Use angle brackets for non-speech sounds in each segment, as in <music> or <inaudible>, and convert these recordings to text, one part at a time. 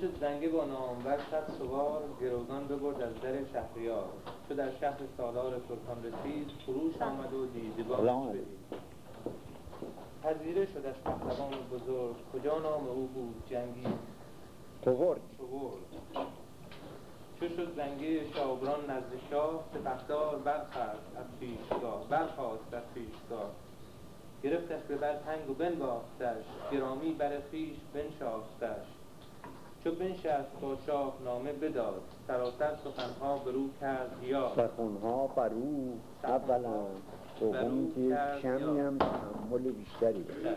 بشد زنگه با نامور صد سوار گروگان ببرد از در شهریار. چو در شهر سالار ترکان رسید خروش آمد و دیدگان پذیره شدش پهلوان بزرگ. کجا نام او بود؟ جنگی. چوورد چو شد زنگه شابران نزد شاه سپهدار برخست از پیشگاه. برخواست از پیشگاه. گرفتش به بر تنگ و بنواختش. گرامی بر خویش بنشاختش. چو بنشست با شاه نامه بداد. سراسر سخنها برو کرد یاد سخنها بر او اولا دوم که کمی یا. هم تحمل بیشتری داره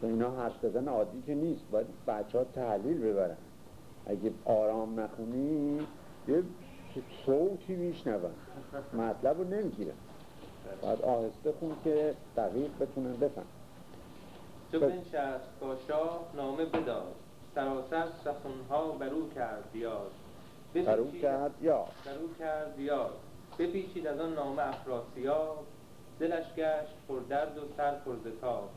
چون اینا حرف زدن عادی که نیست باید بچه ها تحلیل ببرن. اگه آرام نخونی یه صوتی میشنون. مطلب رو نمی‌گیرن. باید آهسته خون که دقیق بتونن بفهم چو بنشست با شاه نامه بداد. سراسر سخنها برو کرد یاد. برو کرد یا برو کرد یاد. بپیچید از آن نامه افراسیاب. دلش گشت پر درد و سر پر تاب.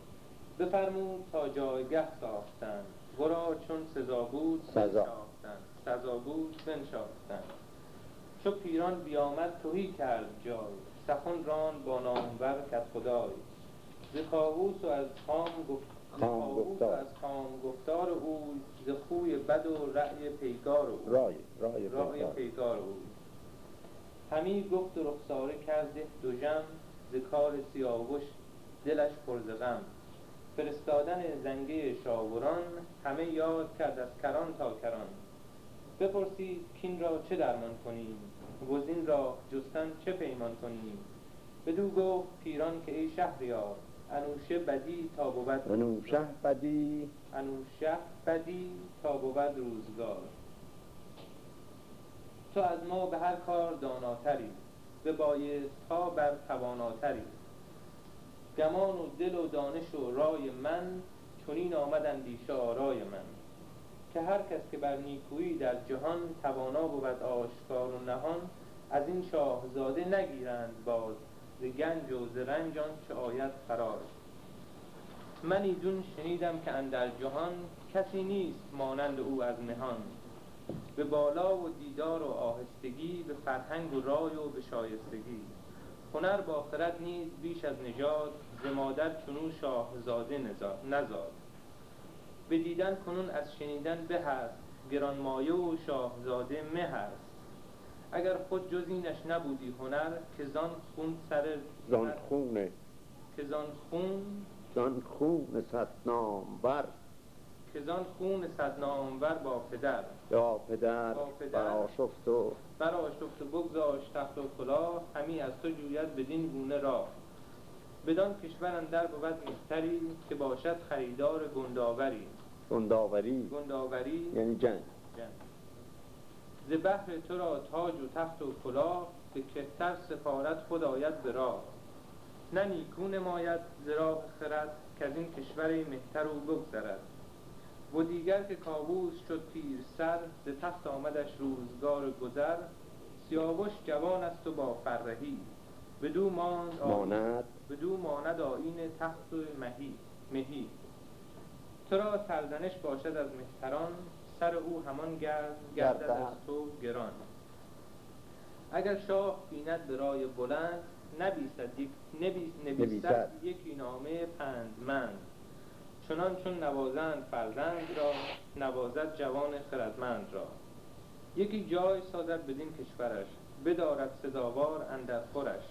بفرمود تا جایگه ساختند ورا چون سزا بود سزا. سزا بود بنشاختند چو پیران بیامد توهی کرد جای. سخن ران با نامور کت خدای ز کاووس و از خام گفت خام گفتار. از گفتار او ز خوی بد و رأی پیگار او. رای رای رای پیکار. پیکار او. همی گفت و رخساره کرده دو جم ز کار سیاوش دلش پر ز غم. فرستادن زنگه شاوران همه یاد کرد از کران تا کران. بپرسید کین را چه درمان کنیم؟ گزین را جستن چه پیمان کنیم؟ بدو گفت پیران که ای شهریار انوشه بدی تا بود منوشه بدی. انوشه بدی تا بود روزگار. تو از ما به هر کار داناتری به بایست ها بر تواناتری. گمان و دل و دانش و رای من چنین آمد اندیشه آرای من. که هر کس که بر نیکویی در جهان توانا بود آشکار و نهان از این شاهزاده نگیرند باز. ز گنج و ز رنج چه آید فراز من ایدون شنیدم که اندر جهان کسی نیست مانند او از مهان به بالا و دیدار و آهستگی به فرهنگ و رای و به شایستگی. هنر با خرد نیز بیش از نژاد ز مادر چنو شاهزاده نزا- نزاد. به دیدن کنون از شنیدن به هست گرانمایه و شاهزاده مه هست. اگر خود جز اینش نبودی هنر که زان خون سر زان خونه که زان خون زان خون صد نامور که زان خون صد نامور با پدر. یا پدر با پدر. برآشفت و برآشفت و بگذاشت تخت و کلاه همی از تو جوید بدین گونه راه. بدان کشور اندر بود مهتری که باشد خریدار گنداوری گنداوری گنداوری یعنی جنگ. ز بهر تو را تاج و تخت و کلاه به کهتر سفارت خود آید به راه. نه نیکو نماید ز راه خرد که از این کشور مهتر او بگذرد. و دیگر که کاووس شد پیر سر ز تخت آمدش روزگار گذر. سیاوش جوان است و با فرهی. بدو ماند ماند. بدو ماند آیین تخت و مهی. مهی. تو را سرزنش باشد از مهتران. سر او همان گرد گردد. از تو گران. اگر شاه بیند به رای بلند نبیسد یک نبیس نبیسد. یکی نامه پندمند. چنان چون نوازند فرزند را نوازد جوان خردمند را. یکی جای سازد بدین کشورش بدارد سزاوار اندر خورش.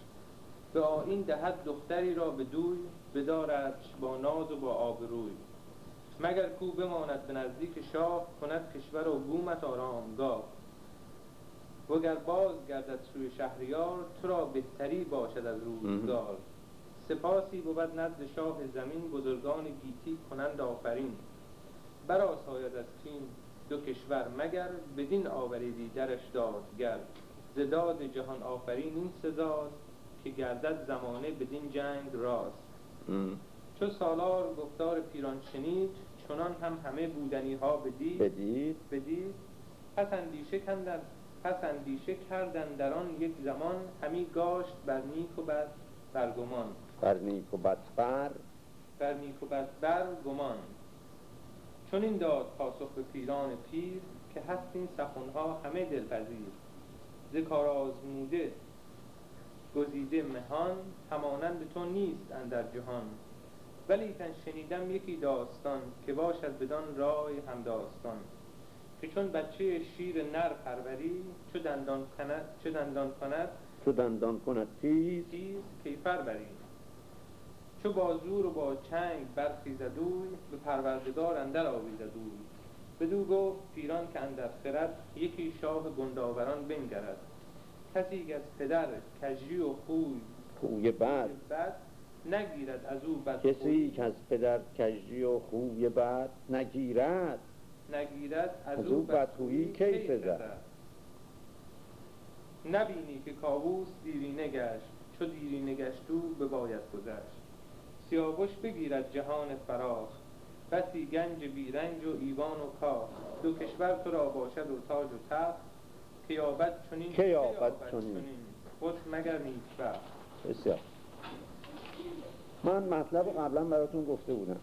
به آیین دهد دختری را به دوی بدارد با ناز و با آبروی. مگر کو بماند به نزدیک شاه کند کشور و بومت آرامگاه. وگر باز گردد سوی شهریار تو را بهتری باشد از روزگار. سپاسی بود نزد شاه زمین بزرگان گیتی کنند آفرین. برآساید از کین دو کشور مگر بدین آوریدی درش دادگر. ز داد جهان آفرین این سزاست که گردد زمانه بدین جنگ راست. چو سالار گفتار پیران شنید چنان هم همه بودنی ها بدید. بدید. بدید. پس اندیشه کندن پس اندیشه کردن در آن یک زمان همی گاشت بر نیک و بد برگمان بر نیک و بد بر. بر نیک و بد بر گمان. چون این داد پاسخ به پیران پیر که هست این سخنها همه دلپذیر. ز کار آزموده گزیده مهان همانند تو نیست اندر جهان. ولیکن شنیدم یکی داستان که باشد بدان رای هم داستان که چون بچه شیر نر پروری چو دندان کند چو دندان کند چو دندان کند تیز تیز کیفر بری چو با زور و با چنگ برخیزد اوی به پروردگار اندر آویزد اوی بدو گفت پیران که اندر خرد یکی شاه گنداوران بنگرد. کسی که از پدر کژی و خوی خوی بد نگیرد از او بد کسی که از پدر کژی و خوی بد نگیرد. نگیرد از, از او بدخویی کی پزد؟ نبینی که کاووس دیرینه گشت چو دیرینه گشت او بباید گذشت. سیاوش بگیرد جهان فراخ بسی گنج بیرنج و ایوان و کاخ. دو کشور تو را باشد و تاج و تخت. که یابد چنین که یابد چنین. خود مگر نیکبخت بسیار. من مطلب قبلا براتون گفته بودم.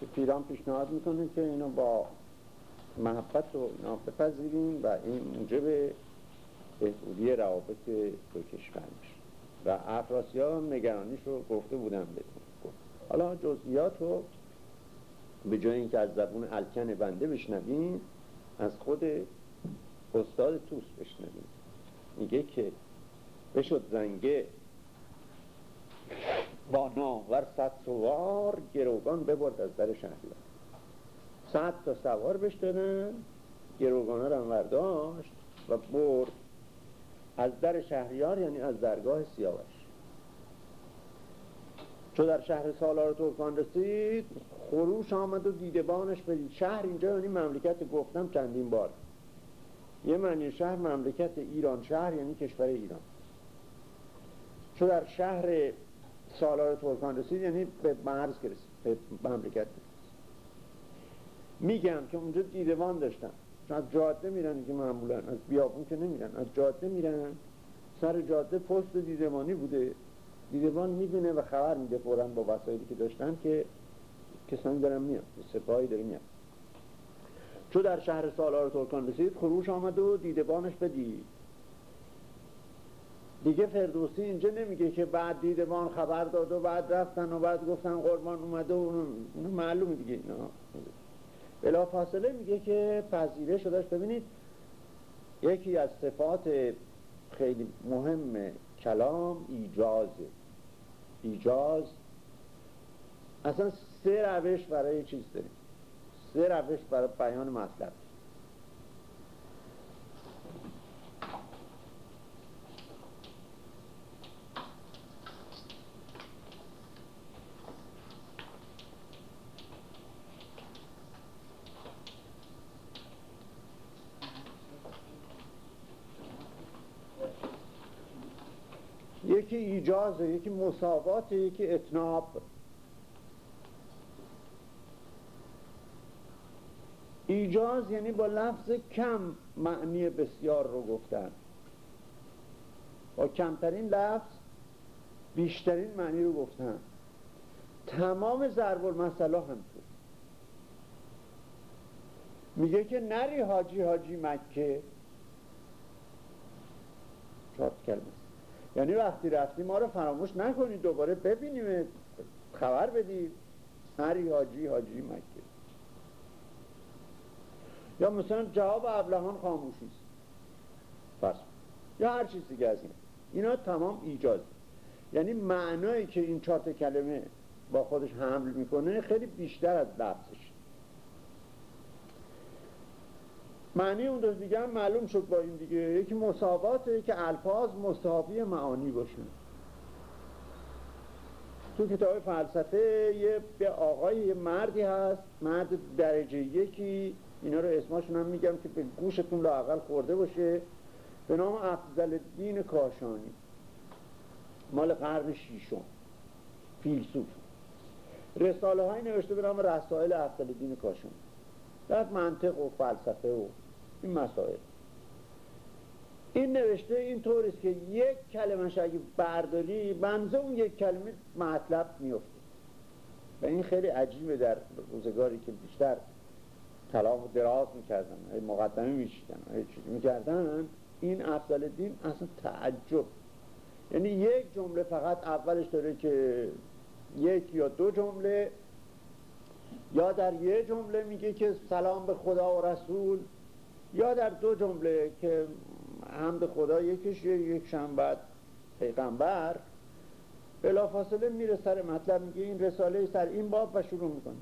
که پیران پیشنهاد می‌کنه که اینو با محبت و اینا بپذیریم و این موجب بهبودی روابط دو کشور میشه. و افراسی ها نگرانیش رو گفته بودم بهتون. حالا جزئیات رو به جای اینکه از زبون الکن بنده بشنویم از خود استاد توس بشنویم. میگه که بشد زنگه با ناور صد سوار گروگان ببرد از در شهریار صد تا سوار بش دادن گروگان ها رو هم ورداشت و برد. از در شهریار یعنی از درگاه سیاوش. چو در شهر سالار ترکان رسید خروش آمد و دیدبانش بدید شهر. اینجا یعنی مملکت گفتم چندین بار. یه معنی شهر مملکت ایران شهر یعنی کشور ایران. چو در شهر سالار ترکان رسید یعنی به مرز که رسید به مملکت میگم که اونجا دیدبان داشتن. از جاده میرن که معمولا از بیابون که نمیرن از جاده میرن. سر جاده پست دیدبانی بوده. دیدبان می‌بینه و خبر میده فورا با وسایلی که داشتن که کسانی دارن میاد سپاهی داره میاد چو در شهر سالار ترکان رسید خروش آمد و دیدبانش بدید. دیگه فردوسی اینجا نمیگه که بعد دیدبان خبر داد و بعد رفتن و بعد گفتن قربان اومده و اونو معلومه دیگه اینا. بلا فاصله میگه که پذیره شدهش. ببینید یکی از صفات خیلی مهم کلام ایجازه ایجاز. اصلا سه روش برای چیز داریم. سه روش برای بیان مطلب. یکی ایجازه یکی مساوات یکی اتناب ایجاز یعنی با لفظ کم معنی بسیار رو گفتن. با کمترین لفظ بیشترین معنی رو گفتن. تمام ضرب المثلا همطور میگه که نری حاجی حاجی مکه. چهار کلمه یعنی وقتی رفتی ما رو فراموش نکنید دوباره ببینیم خبر بدید نری حاجی حاجی مکه. یا مثلا جواب ابلهان خاموشی است. پس یا هر چیز دیگه از این. اینا تمام ایجاد یعنی معنایی که این چهار کلمه با خودش حمل می‌کنه خیلی بیشتر از لفظش معنی اون دوست دیگه هم معلوم شد با این دیگه. یکی مساواته که الفاظ مساوی معانی باشن تو کتاب فلسفه یه آقای یه مردی هست مرد درجه یکی. اینا رو اسماشون هم میگم که به گوشتون لاقل خورده باشه. به نام افضل الدین کاشانی. مال قرن شیشم فیلسوف. رساله های نوشته به نام رسائل افضل الدین کاشانی. در منطق و فلسفه و این مسائل. این نوشته این طوریست که یک کلمه اگه برداری بنزه اون یک کلمه مطلب میفته و این خیلی عجیبه در روزگاری که بیشتر کلام دراز می‌کردن مقدمه میشیدن چیزی می‌کردن. این افضل دین اصلا تعجب. یعنی یک جمله فقط اولش داره که یک یا دو جمله یا در یه جمله میگه که سلام به خدا و رسول. یا در دو جمله که حمد خدا یکیش یک شنبت پیغمبر. بلا فاصله میره سر مطلب میگه این رساله سر این باب و شروع می‌کنه.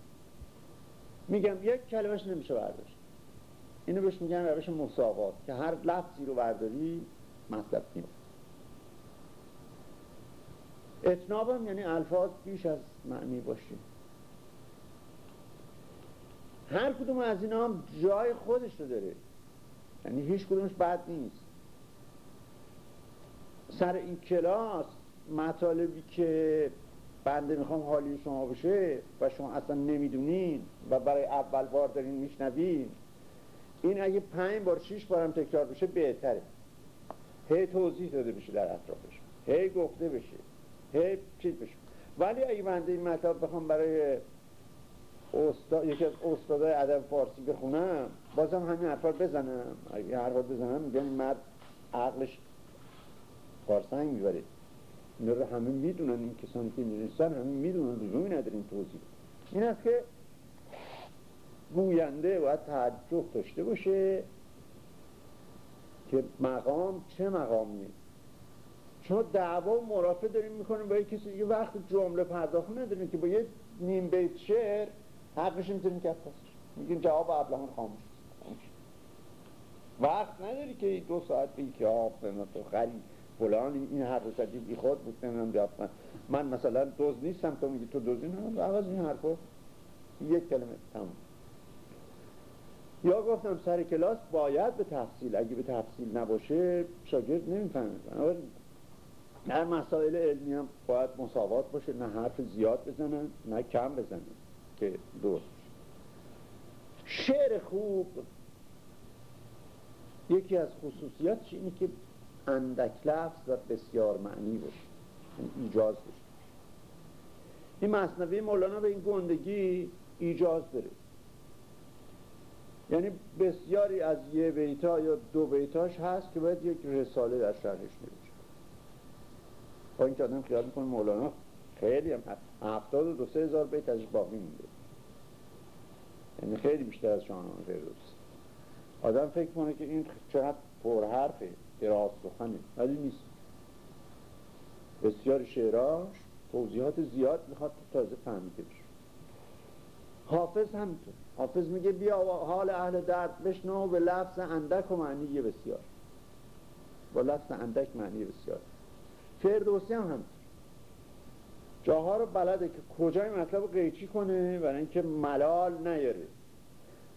میگم یک کلمش نمیشه برداشت. اینو بهش میگن روش مساوات که هر لفظی رو برداری مطلب میفته اتنابم یعنی الفاظ بیش از معنی باشه. هر کدوم از اینا هم جای خودش رو داره. یعنی هیچ کدومش بد نیست. سر این کلاس مطالبی که بنده می‌خوام حالی شما بشه و شما اصلا نمی‌دونین و برای اول بار دارین میشنوین این اگه پنج بار شیش بارم تکرار بشه بهتره. هی توضیح داده بشه در اطرافش. هی گفته بشه. هی چیز بشه. ولی اگه بنده این مطلب بخوام برای استاد یکی از استادای ادب فارسی بخونم. بازم همین حرفا بزنم. اگه حرفا بزنم میگن مرد عقلش قارسنگ می‌بره. اینا رو همه می‌دونن این کسانی که می‌رسن همه می‌دونن لزومی نداره این توضیح. این است که گوینده باید تعجب داشته باشه که مقام چه مقامیه. چون دعوا و مرافع داریم می‌کنیم با کسی یه وقت جمله پرداخت نداریم که با یه نیم بیت شعر حقش می‌تونیم کف میگیم جواب ابلهان خاموش وقت نداری که دو ساعت بی که آب تو خری فلان این حرف سجی بی خود بود نمی‌دونم جواب من من مثلا دوز نیستم تو میگی تو دوزی نه عوض این حرفو. یک کلمه تمام یا گفتم سر کلاس باید به تفصیل اگه به تفصیل نباشه شاگرد نمی‌فهمه. در مسائل علمی هم باید مساوات باشه نه حرف زیاد بزنن نه کم بزنن. که درست شعر خوب یکی از خصوصیاتش اینه که اندک لفظ و بسیار معنی باشه یعنی ایجاز باشه این مصنوی مولانا به این گندگی ایجاز داره. یعنی بسیاری از یه بیتا یا دو بیتاش هست که باید یک رساله در شرحش نوشت با این که آدم خیال می‌کنه مولانا خیلی هم هفتاد و دو سه هزار بیت ازش باقی مونده یعنی خیلی بیشتر از شاهنامه فردوسی آدم فکر کنه که این چقدر پرحرفه دراز سخنه. ولی نیست. بسیار شعراش توضیحات زیاد می‌خواد تازه فهمیده بشه. حافظ همینطور. حافظ میگه بیا حال اهل درد بشنو به لفظ اندک و معنی بسیار. با لفظ اندک معنی بسیار. فردوسی هم همینطور. جاها رو بلده که کجای مطلب قیچی کنه برای اینکه ملال نیاره.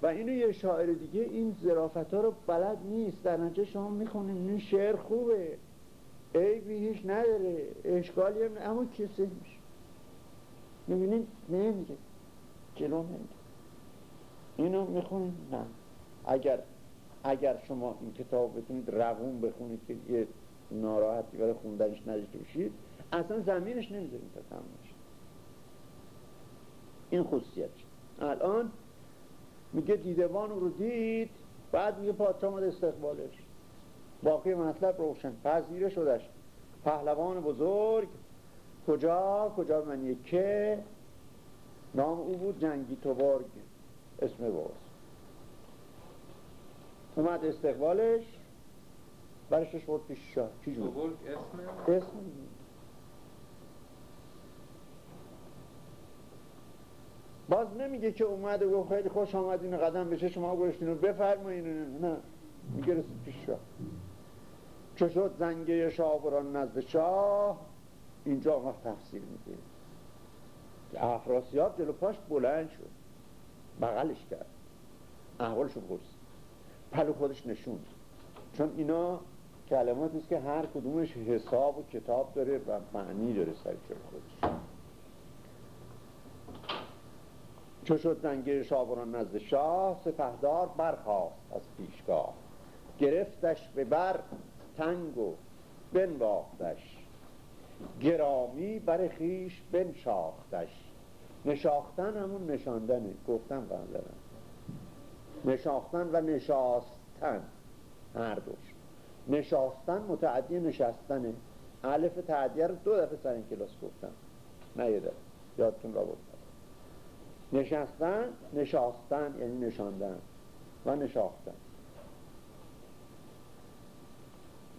و اینو یه شاعر دیگه این زرافت ها رو بلد نیست. در نتیجه شما می‌خونیم این شعر خوبه. عیبی هیچ نداره. اشکالی هم اما کسی میشه. می‌بینین نمیگه. جلو نمیگه اینو می‌خونیم نه. اگر اگر شما این کتاب بتونید روون بخونید که یه ناراحتی برای خوندنش نداشته اصلا زمینش نمی‌ذاریم تا تمام این خصوصیت. الان میگه دیدوان رو دید بعد میگه پادشاه ماد استقبالش. باقی مطلب روشن. پذیره شدش پهلوان بزرگ. کجا؟ کجا من که نام او بود جنگی توبارگ اسم باز. اومد استقبالش. برشش بود پیش شاه. چی جور؟ اسم؟ اسم باز نمیگه که اومد و خیلی خوش آمدین قدم بشه شما گوشتین رو بفرمایین. نه میگه رسید پیش شاه چه شد زنگه شاه بران نزد شاه اینجا وقت تفسیر میده افراسیاب جلو پاش بلند شد. بغلش کرد. احوالشو پرسید پلو خودش نشون چون اینا کلماتی است که هر کدومش حساب و کتاب داره و معنی داره سر خودش. چو شد زنگیر شابران نزد شاه سپهدار برخواست از پیشگاه. گرفتش به بر تنگ و بنواختش. گرامی بر خیش بنشاختش. نشاختن همون نشاندنه گفتم قبلا. نشاختن و نشاستن. هر دوش نشاستن متعدی نشستنه. الف تعدیه رو دو دفعه سر این کلاس گفتم. نه یه دفعه. یادتون را بود نشستن نشاستن یعنی نشاندن و نشاختن.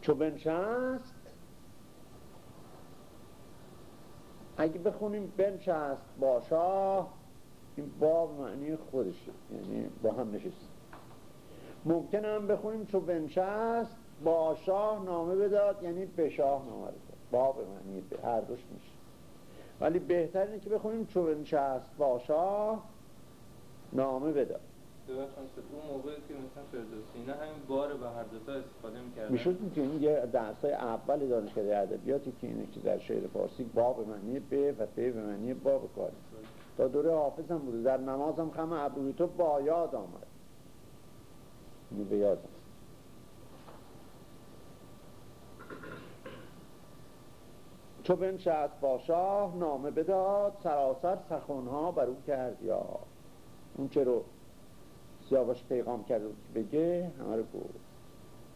چو بنشست اگه بخونیم بنشست باشا این با معنی خودشه یعنی با هم نشست ممکن هم بخونیم چو بنشست با شاه نامه بداد یعنی به شاه نامه بداد. با به معنی به هر دوش میشه. ولی بهتر اینه که بخونیم چو بنشست با شاه نامه بداد اون موقعی که مثلا فردوسی نه همین بار به هر دوتا استفاده می‌کردن. می‌شد که این یه درس های اول دانشکده ادبیاتی که اینه که در شعر فارسی با به معنی به و به به معنی با به کار تا دوره حافظ هم بوده. در نمازم خم ابروی تو با یاد آمد. اینو به چو بنشست با شاه نامه بداد سراسر سخنها بر او کرد یا اون چه رو سیاوش پیغام بود که بگه همه رو گفت.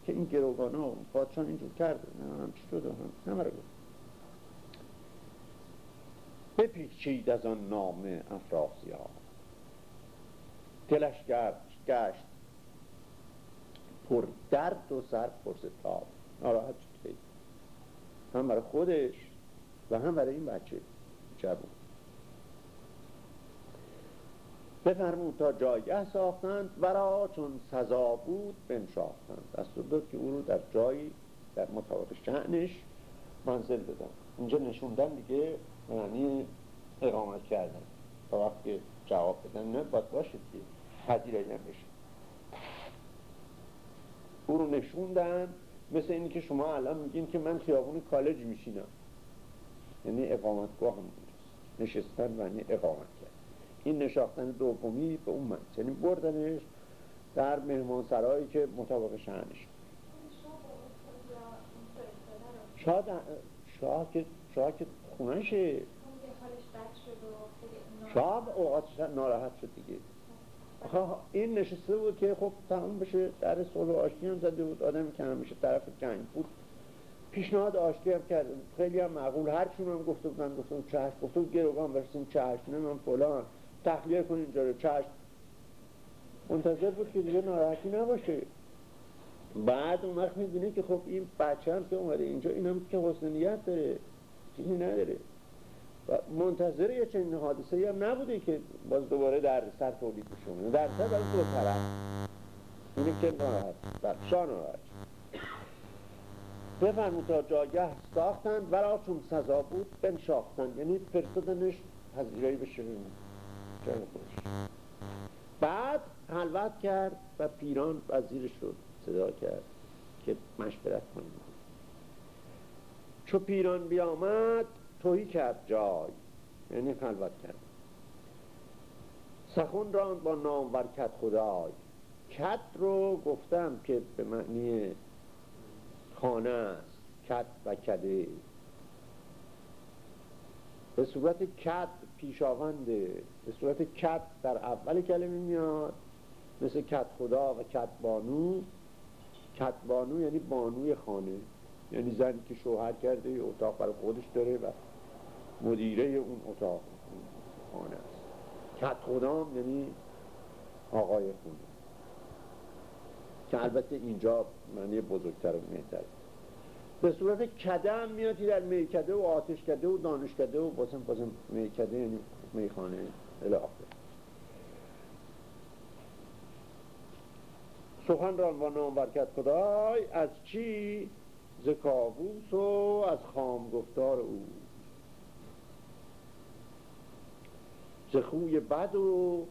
که این گروگانه و پادشان اینجور کرده نه هم چی شده همه رو گفت. بپیچید از آن نامه افراسیاب. دلش گشت پر درد و سر پر ستاب ناراحت شد. هم برای خودش. و هم برای این بچه جوون بفرمود تا جایگه ساختند ورا چون سزا بود بنشاختند. دستور داد که او رو در جایی در مطابق شعنش منزل بدن اینجا نشوندن دیگه معنی اقامت کردن. تا وقتی جواب بدن نه باید باشید که پذیرایی بشه. او رو نشوندن مثل اینی که شما الان میگین که من خیابون کالج میشینم. یعنی اقامتگاه هم نشستن یعنی اقامت کرد. این نشاختن دومی به اون من یعنی بردنش در مهمان سرایی که مطابق شهنش شاه شاه که شاه که خونشه شاه اوقاتش ناراحت شد دیگه. این نشسته بود که خب تمام بشه. در صلح و آشتی هم زده بود. آدمی که همیشه طرف جنگ بود. پیشنهاد آشتی هم کرد خیلی هم معقول. هر چون هم گفته بودن بود چشم بود گروگان برسیم چشم من فلان. تخلیه کن اینجا رو. چشم منتظر بود که دیگه ناراحتی نباشه. بعد اون وقت می‌دونه که خب این بچه هم که اومده اینجا این هم که حسن نیت داره. چیزی نداره. و منتظر یه چنین حادثه هم نبوده که باز دوباره در سر تولید بشه. در سر برای دو طرف. اینه که ناراحت. ناراحت. بفرمود تا جاگه ساختند ورا چون سزا بود بنشاختند. یعنی فرستادنش پذیرایی بشه جای خودش. بعد حلوت کرد و پیران وزیرش رو صدا کرد که مشورت کنیم. چو پیران بیامد توهی کرد جای. یعنی خلوت کرد. سخون راند با نام کت خدای. کت رو گفتم که به معنی خانه است. کت و کده. به صورت کت پیشاونده. به صورت کت در اول کلمه میاد. مثل کت خدا و کت بانو. کت بانو یعنی بانوی خانه. یعنی زنی که شوهر کرده یه اتاق برای خودش داره و مدیره اون اتاق خانه است. کت خدام یعنی آقای خونه. که البته اینجا معنی بزرگتر و مهتر. به صورت کده هم میاد در میکده و آتش کده و دانش کده و باسم باسم میکده یعنی میخانه الاخر سخن را و نام برکت خدای از چی؟ ز کابوس و از خام گفتار او. ز خوی بد و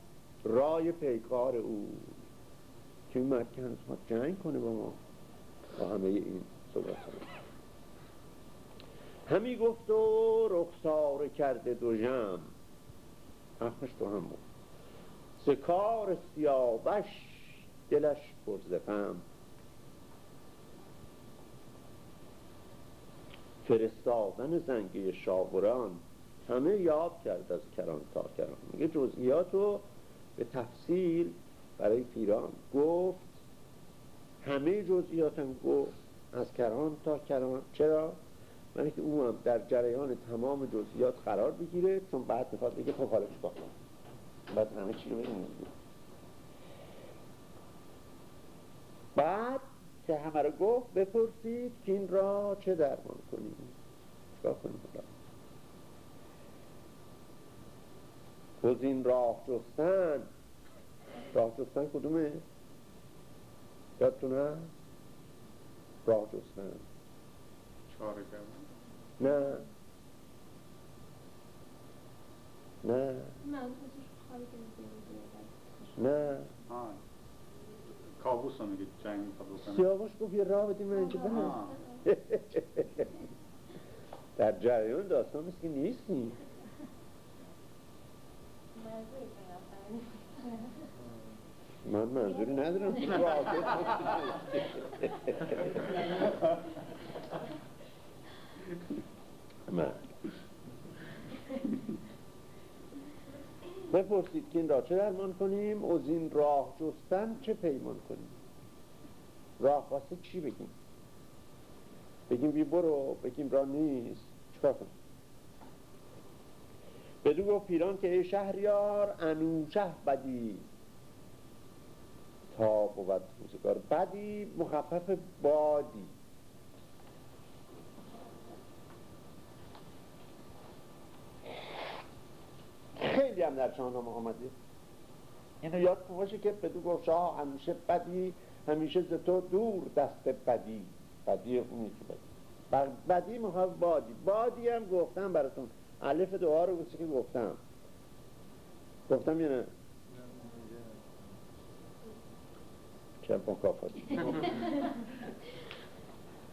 رای پیکار او. که این که جنگ کنه با ما. با همه این صحبت همی گفت و رخسار کرده دو جم اخمش تو هم بود. سکار سیابش دلش پرزفم فرستادن زنگی شاوران همه یاد کرد از کران تا کران. میگه جزئیات رو به تفصیل برای پیران گفت. همه جزئیات هم گفت از کران تا کران چرا؟ من که او هم در جریان تمام جزئیات قرار بگیره چون بعد می‌خواد بگه خب حالا چیکار بعد همه چی رو بگیم بعد که همه رو گفت بپرسید که این را چه درمان کنیم؟ چیکار کنیم؟ گزین راه جستن راه جستن کدومه؟ یادتونه؟ راه جستن چاره نه. نه نه. کابوس رو میگه جنگ می‌خواد بکنه. سیاوش گفت یه راه بدیم من اینجا برم در جریان داستان مثل که نیستی من منظوری ندارم. <laughs> من. بپرسید که این را چه درمان کنیم؟ از این راه جستن چه پیمان کنیم؟ راه واسه چی بگیم؟ بگیم بی برو بگیم راه نیست. چیکار کنیم؟ بدو گفت پیران که ای شهریار انوشه بدی. تا بود روزگار. بدی مخفف بادی. خیلی هم در شاهنامه آمده. اینو یاد باشه که بدو گفت شاه همیشه بدی همیشه ز تو دور دست بدی. بدی اونی که بدی. بدی مخفف بادی. بادی هم گفتم براتون. الف دعا رو گفتم. گفتم یا نه. چند مکافات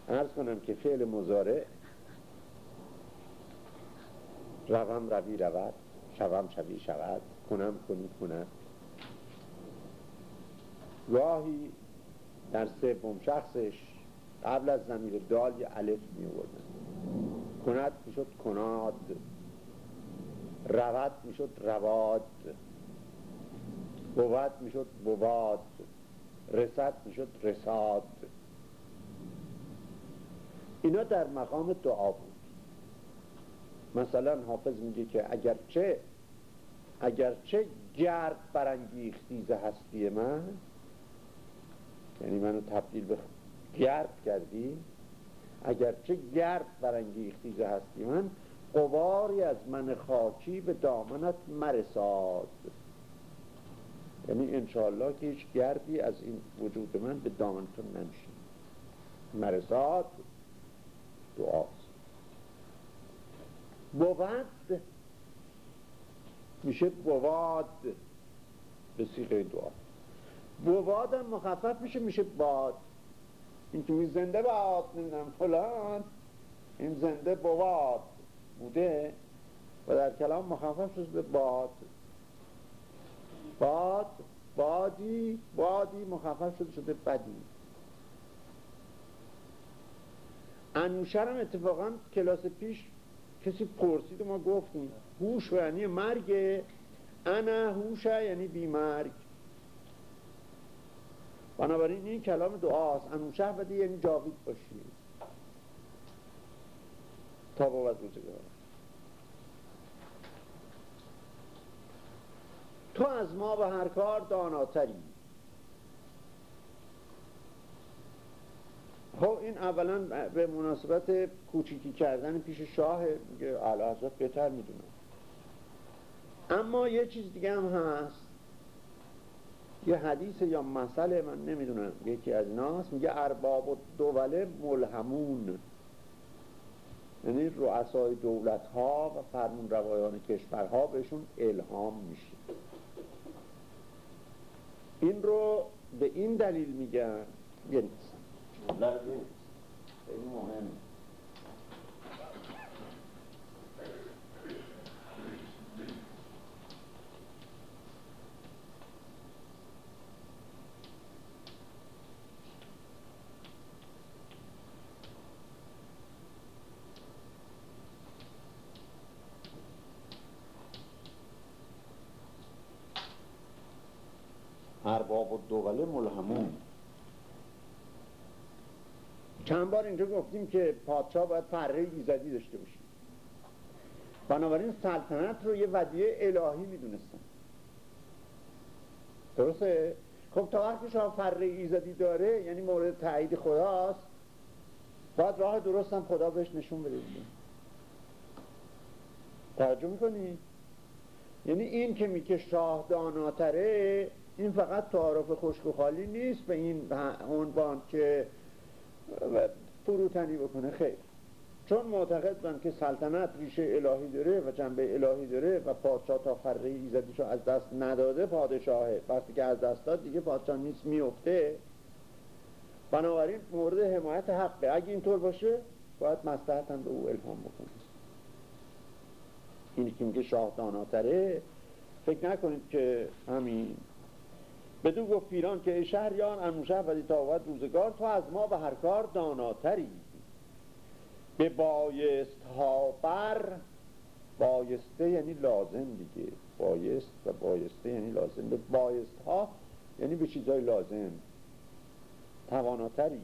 ارز کنم که فعل مزاره روم روی رود شوم شوی شود کنم کنی کند گاهی در سوم شخصش قبل از زمیر دال یه الف می آوردن. کند می‌شد کناد رود می‌شد رواد. بود می‌شد بواد رسد می‌شد رساد. اینا در مقام دعا بود. مثلا حافظ میگه که اگرچه اگرچه گرد برانگیختی ز هستی من یعنی منو تبدیل به گرد کردی اگرچه گرد برانگیختی ز هستی من قواری از من خاکی به دامنت مرساد. یعنی انشاءالله که هیچ گردی از این وجود من به دامنتون نمیشه مرساد دعاست. بود میشه بواد به سیغه دعا. بواد هم مخفف میشه میشه باد. این که زنده باد نمی‌دونم فلان. این زنده بواد بوده و در کلام مخفف شد به باد. باد بادی بادی مخفف شده شده بدی. انوشرم اتفاقا کلاس پیش کسی پرسید و ما گفتیم هوش یعنی مرگ انا هوشه یعنی بیمرگ. بنابراین این کلام دعاست انوشه بدی یعنی جاوید باشی تا بود روزگار تو از ما به هر کار داناتری. خب این اولا به مناسبت کوچیکی کردن پیش شاه میگه حضرت بهتر می‌دونه. اما یه چیز دیگه هم هست. یه حدیث یا مسئله من نمی‌دونم یکی از ایناست. میگه ارباب و دوله ملهمون. یعنی رؤسای دولت ها و فرمون روایان کشورها بهشون الهام میشه. این رو به این دلیل میگن. یه خیلی مهم ارباب و دوله ملهمون چند بار اینجا گفتیم که پادشاه باید فره ایزدی داشته باشه بنابراین سلطنت رو یه ودیه الهی می‌دونستن درسته؟ خب تا وقتی شما فره ایزدی داره یعنی مورد تایید خداست باید راه درست هم خدا بهش نشون بده توجه می‌کنی؟ یعنی این که میگه شاه داناتره این فقط تعارف خشک و خالی نیست به این عنوان که فروتنی بکنه خیر. چون معتقد بودن که سلطنت ریشه الهی داره و جنبه الهی داره و پادشاه تا فره ایزدیشو از دست نداده پادشاهه. وقتی که از دست داد دیگه پادشاه نیست میفته. بنابراین مورد حمایت حقه. اگه اینطور باشه باید مصلحت هم به او الهام بکنه. اینی که میگه شاه داناتره فکر نکنید که همین بدو گفت پیران که شهریان انوشه و تا روزگار تو از ما به هر کار داناتری. به بایست ها بر بایسته یعنی لازم دیگه. بایست و بایسته یعنی لازم. به بایست ها یعنی به چیزای لازم. تواناتری.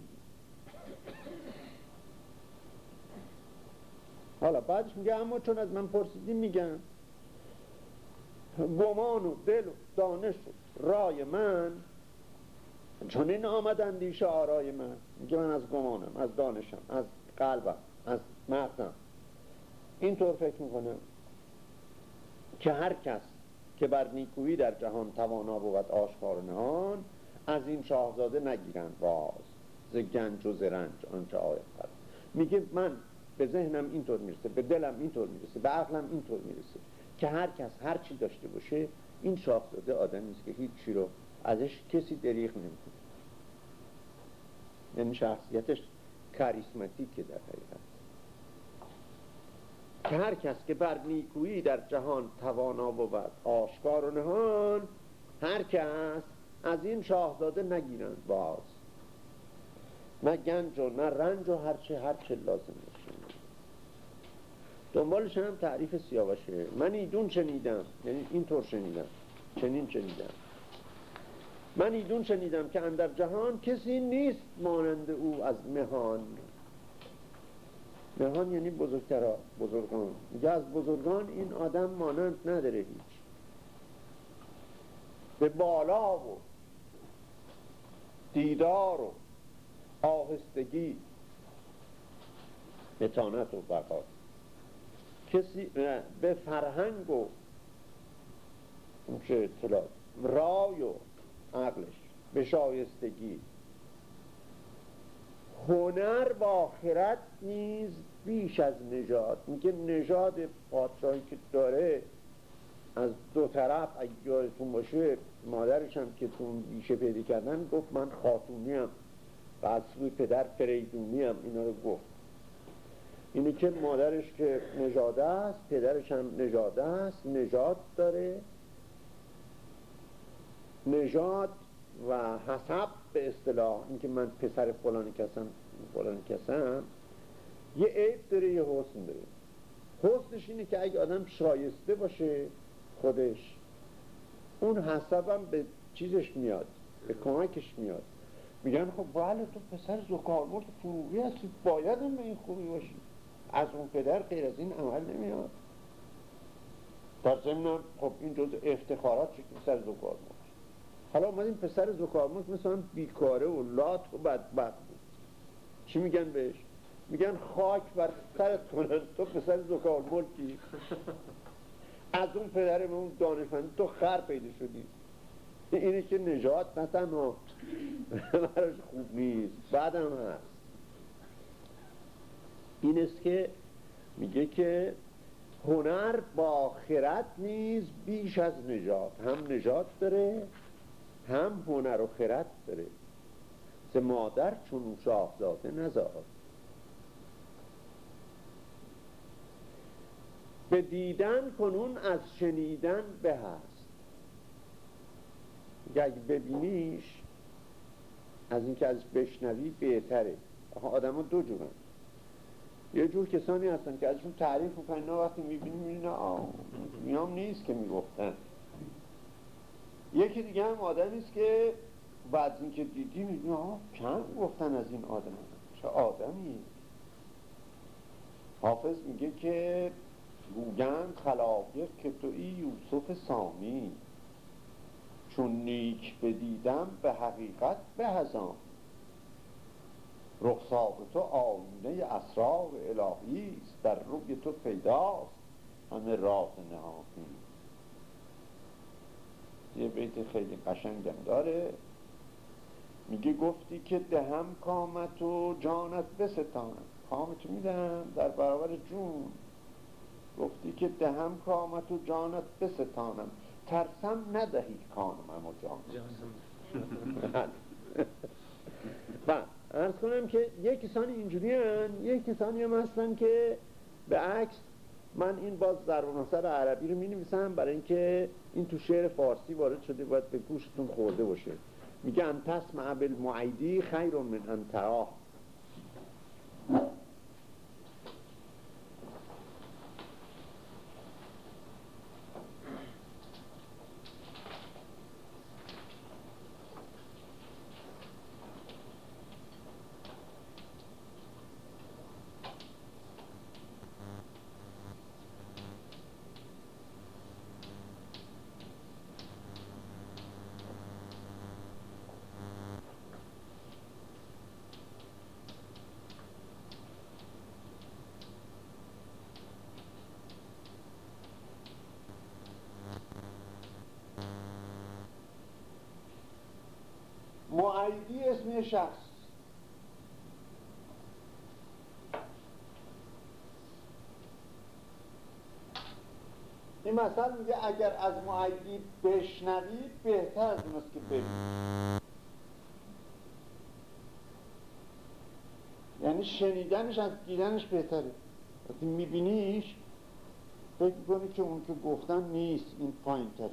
حالا بعدش میگه اما چون از من پرسیدیم میگم. گمان و دل و دانش و رای من چون این آمد اندیشه آرای من. میگه من از گمانم از دانشم از قلبم از مغزم. اینطور فکر می‌کنم که هر کس که بر نیکویی در جهان توانا بود آشکار نهان از این شاهزاده نگیرند باز. ز گنج و زرنج آنچه آید میگه من به ذهنم اینطور می‌رسه به دلم اینطور می‌رسه به عقلم اینطور می‌رسه که هر کس هر چی داشته باشه این شاهزاده آدمی است که هیچ رو ازش کسی دریغ نمی‌کنه. یعنی شخصیتش کاریسماتیکه در حقیقت. که هر کس که بر نیکویی در جهان توانا بود آشکار و نهان هر کس از این شاهزاده نگیرند باز. نه گنج و نه رنج و هرچه هرچه لازم دنبالش هم تعریف سیاوشه. من ایدون شنیدم. یعنی اینطور شنیدم. چنین شنیدم. من ایدون شنیدم که اندر جهان کسی نیست مانند او از مهان. مهان یعنی بزرگترا بزرگان. میگه از بزرگان این آدم مانند نداره هیچ. به بالا و دیدار و آهستگی متانت و بقا. کسی به فرهنگ و چه اطلاع رای و عقلش به شایستگی. هنر و آخرت نیز بیش از نژاد. میگه نژاد پادشاهی که داره از دو طرف اگه یادتون باشه مادرش هم که تون بیشه پیدا کردن گفت من خاتونی هم و از سوی پدر فریدونی هم اینا رو گفت. اینه که مادرش که نژاده است پدرش هم نژاده است نژاد داره. نژاد و حسب به اصطلاح اینکه من پسر فلانی کسم فلانی کسم یه عیب داره یه حسن داره. حسنش اینه که اگه آدم شایسته باشه خودش اون حسبم به چیزش میاد به کمکش میاد. میگن خب بله تو پسر زکارمرد فروغی هستی باید هم به این خوبی باشی. از اون پدر غیر از این عمل نمیاد. در ضمن خب این جز افتخارات که پسر زکارمرد حالا اومدیم پسر زکارمرد مثلا بیکاره و لات و بدبخت بود. چی میگن بهش؟ میگن خاک بر کنن تو پسر زکارمرد از اون پدر اون دانشمند تو خر پیدا شدی. اینه که نجات نه تنها براش خوب نیست بعدم هست. این است که میگه که هنر با خرد نیز بیش از نجات. هم نجات داره هم هنر و خرد داره. ز مادر چون شاهزاده نزاد. به دیدن کنون از شنیدن به هست اگه ببینیش از اینکه از بشنوی بهتره. آدم ها دو جورن. یه جور کسانی هستن که ازشون تعریف می‌کنن. نه وقتی می‌بینیم می‌بینیم میام نیست که می‌گفتن. یکی دیگه هم آدمی است که بعد اینکه دیدی میگی کم گفتن از این آدم؟ چه آدمی؟ حافظ میگه که گوگند خلایق که توی یوسف سامی. چون نیک بدیدم به حقیقت به هزام رخصاب تو آینه اسرار الهی است در روی تو پیداست. همه راز نهانی یه بیت خیلی قشنگم داره. میگه گفتی که دهم کامت و جانت بستانم. کامتو میدم در برابر جون. گفتی که دهم کامت و جانت بستانم. ترسم ندهی کانم و جانم. و <laughs> ارز کنم که یک کسانی اینجوری هن یک کسانی هم هستن که به عکس من این باز ضرب عربی رو می نویسم برای اینکه این تو شعر فارسی وارد شده باید به گوشتون خورده باشه. میگه ان تسمع بالمعیدی خیر من ان تراه معیدی اسم شخص این مثلا میگه اگر از معیدی بشنوید بهتر از این است که ببینید. یعنی شنیدنش از دیدنش بهتره. وقتی میبینیش فکر کنی که اون که گفتن نیست این پایین تره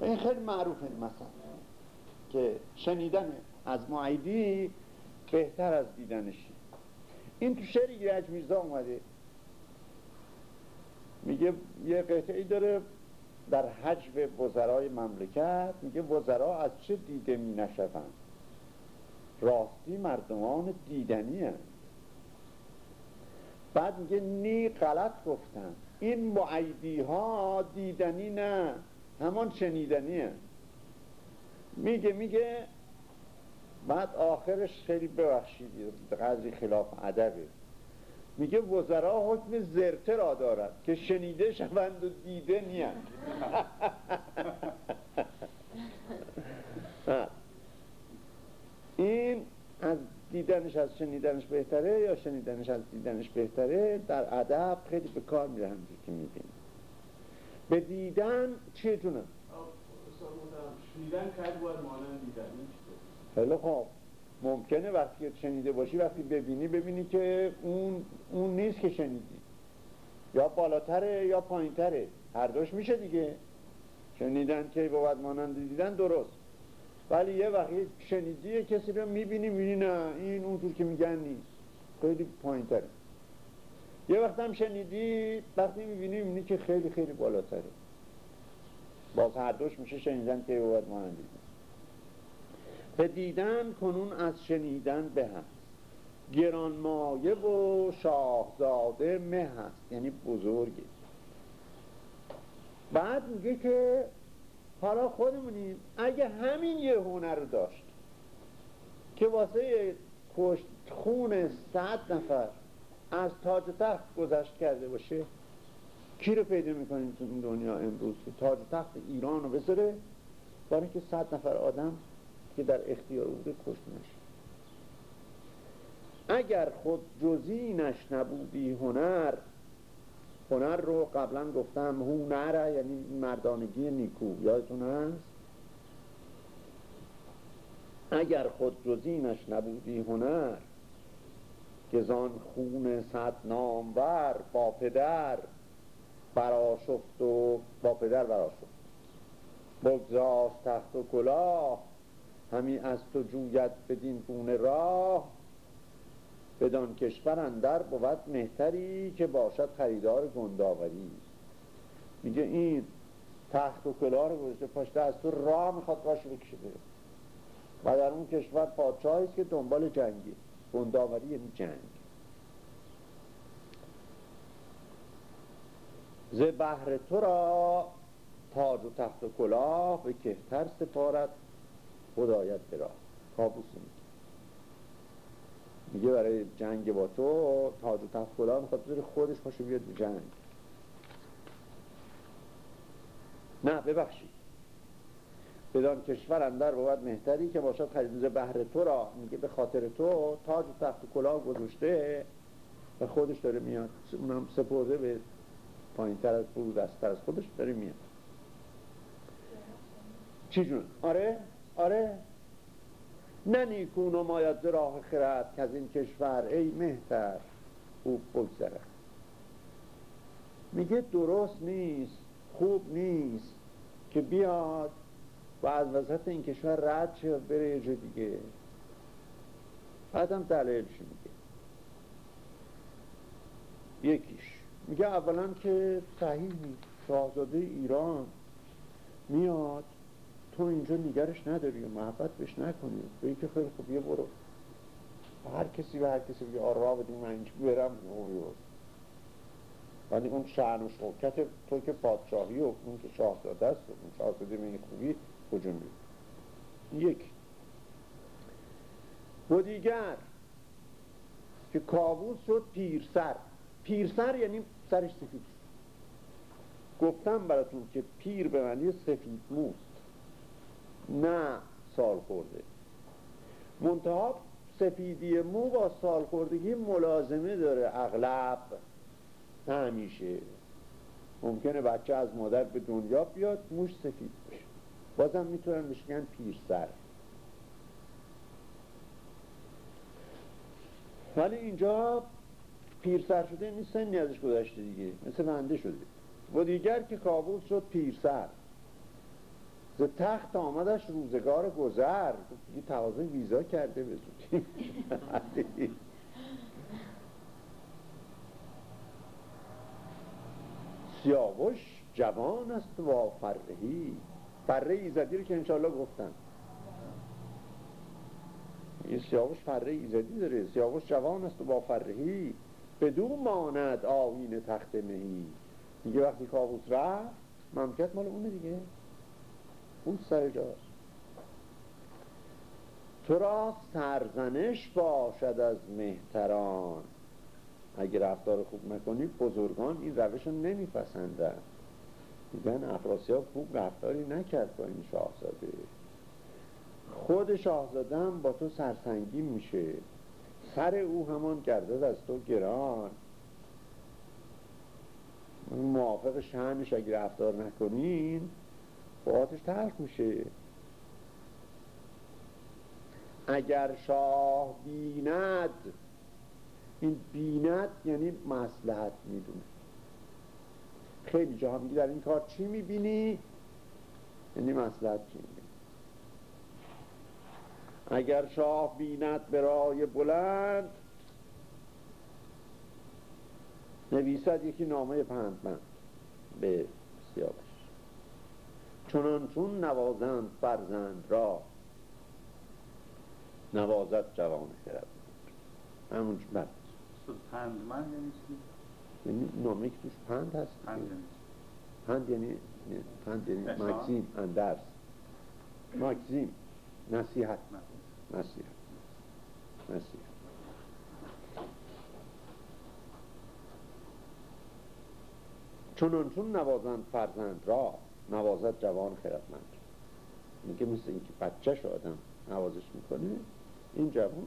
و این خیلی معروفه این مثلا که شنیدن از معیدی بهتر از دیدنشی. این تو شعر ایرج میرزا اومده. میگه یه قطعی داره در حجب وزرای مملکت میگه وزرا از چه دیده می راستی مردمان دیدنی هست بعد میگه نی غلط گفتن. این معیدی ها دیدنی نه همان شنیدنیه میگه میگه بعد آخرش خیلی ببخشید قدری خلاف ادبه. میگه وزرا حکم زرته را دارد که شنیده شوند و دیده نیند <laughs> این از دیدنش از شنیدنش بهتره یا شنیدنش از دیدنش بهتره؟ در ادب خیلی به کار میره که می‌بینیم به دیدن چه جونم؟ شنیدن کرد باید مانند دیدن. خیلی خوب. ممکنه وقتی شنیده باشی وقتی ببینی ببینی که اون, اون نیست که شنیدی. یا بالاتره یا پایینتره. هر دوش میشه دیگه. شنیدن که باید مانند دیدن درست. ولی یه وقتی شنیدی کسی رو می‌بینی می‌بینی نه این اونطور که میگن نیست. خیلی پایینتره. یه وقت هم شنیدی وقتی می‌بینی می‌بینی که خیلی خیلی بالاتره. باز هر دوش میشه شنیدن که باید مانند دیدن به دیدن کنون از شنیدن به هست گرانمایه و شاهزاده مه هست. یعنی بزرگی. بعد میگه که حالا خودمونیم اگه همین یه هنر رو داشت که واسه کشت خون صد نفر از تاج تخت گذشت کرده باشه کی رو پیدا می‌کنیم تو این دنیا امروز که تاج تخت ایران رو بذاره برای که صد نفر آدم که در اختیار بوده کشت نشه اگر خود جزینش نبودی هنر هنر رو قبلا گفتم هنر یعنی مردانگی نیکو یادتون هست؟ اگر خود جزینش نبودی هنر که زان خون صد نامور با پدر براشفت و با پدر براشفت بگذاشت تخت و کلاه همی از تو جوید بدین گونه راه. بدان کشور اندر بود مهتری که باشد خریدار گنداوری. میگه این تخت و کلاه رو گذاشته پشت از تو راه می‌خواد باشه بکشه و در اون کشور پادشاهی که دنبال جنگی. گنداوری یعنی جنگ. ز بهر تو را تاج و تخت و کلاه به کهتر سپارت. خدایت برا کابوس میگه. برای جنگ با تو تاج و تخت کلاه می‌خواد بذاره خودش پاشه بیاد به جنگ. نه ببخشید. بدان کشور اندر بود مهتری که باشد خریدوز بهر تو را. میگه به خاطر تو تاج و تخت و کلاه گذاشته و خودش داره میاد. اونم سپرده به پایین تر از فرود از از خودش داره میاد چی جون؟ آره؟ آره؟ نه نیکون و ماید راه خرد که از این کشور ای مهتر خوب بگذره میگه درست نیست خوب نیست که بیاد و از وسط این کشور رد شه بره یه جا دیگه بعد هم دلیلش میگه یکیش میگه اولا که صحیح شاهزاده ایران میاد تو اینجا نگرش نداری و محبت بهش نکنی. به که خیلی خوب یه برو. هر کسی به هر کسی بگه آرا بدیم من اینجا برم. ولی اون شعن و شوکت تو که پادشاهی و اون که شاهزاده است و اون شاهزاده به خوبی کجا یک. و دیگر که کابوس شد پیرسر. پیرسر یعنی سرش سفید گفتم براتون که پیر به معنی سفید موست. نه سال خورده. منتها سفیدی مو با سال خوردگی ملازمه داره اغلب. همیشه. ممکنه بچه از مادر به دنیا بیاد موش سفید بشه. بازم می‌تونن بشگن پیر سر. ولی اینجا پیرسر شده نیست سنی ازش گذشته دیگه. مثل بنده شده. و دیگر که کابوس شد پیرسر. ز تخت آمدش روزگار گذر. یه تقاضا ویزا کرده به سیاوش جوان است و فرهی فره ایزدی رو که انشاءالله گفتن. این سیاوش فره ایزدی داره. سیاوش جوان است و با فرهی. بدون ماند آوین تخت مهی دیگه وقتی کابوس رفت مملکت مال اونه دیگه. اون سر جاست تو را سرزنش باشد از مهتران. اگه رفتار خوب نکنی بزرگان این روش رو نمیپسندن. میگن افراسیاب خوب رفتاری نکرد با این شاهزاده. خود شاهزاده هم با تو سرسنگین میشه. سر او همان گردد از تو گران. موافق شهنش اگه رفتار نکنین آتش تلخ میشه. اگر شاه بیند این بیند یعنی مسلحت می‌دونه. خیلی جاها میگی در این کار چی می‌بینی؟ یعنی مسلحت چی اگر شاه بیند به رای بلند نویسد یکی نامه پندمند به سیاوش. چنان چون نوازند فرزند را نوازد جوان خرد. همون بعد پندمند یعنی یعنی نامه که توش پند هست. پند یعنی پند یعنی مکزیم اندرس مکزیم نصیحت. نصیحت نصیحت چون چون نوازند فرزند را نوازد جوان خیرتمند میگه مثل اینکه بچه آدم نوازش می‌کنه این جوان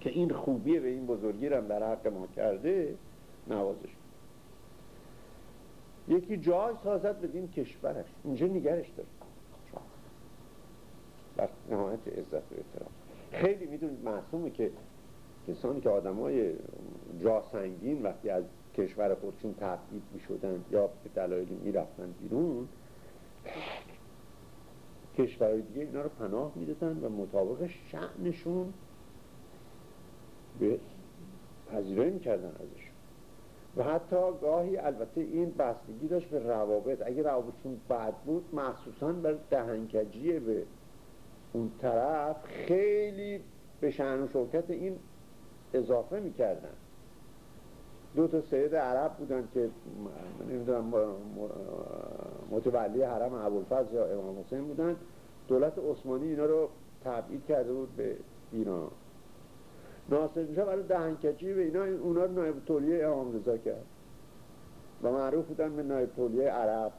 که این خوبیه به این بزرگی هم در حق ما کرده نوازش یکی جای سازد به این کشورش. اینجا نگرش داره. بر نهایت عزت و احترام. خیلی می‌دونید معصومه که کسانی که آدم های جا سنگین وقتی از کشور خودشون تبعید می شدن یا به دلایلی می رفتن بیرون کشورهای دیگه اینا رو پناه می‌دادن و مطابق شعنشون به پذیرایی می‌کردن ازش و حتی گاهی البته این بستگی داشت به روابط. اگه روابطشون بد بود مخصوصا بر دهنکجی به اون طرف خیلی به شعن و شوکت این اضافه می‌کردن. دو تا سید عرب بودن که نمی‌دونم متولی حرم ابوالفضل یا امام حسین بودن. دولت عثمانی اینا رو تبعید کرده بود به ایران ناصر میشه برای دهنکجی به اینا اونا رو نایب تولیه امام رضا کرد. و معروف بودن به نایب تولیه عرب.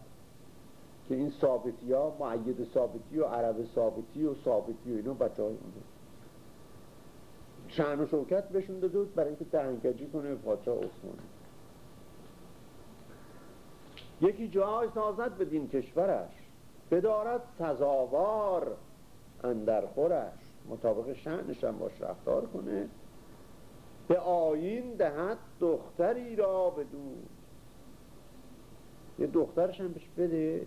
که این ثابتی ها معید ثابتی و عرب ثابتی و ثابتی و اینا بچه های اونه شعن و شوکت بهشون داده بود برای اینکه دهنکجی کنه پادشاه عثمانی یکی جای سازد به دین کشورش بدارد سزاوار اندر خورش. مطابق شعنش هم باش رفتار کنه به آین دهد دختری را بدون. یه دخترش هم بهش بده.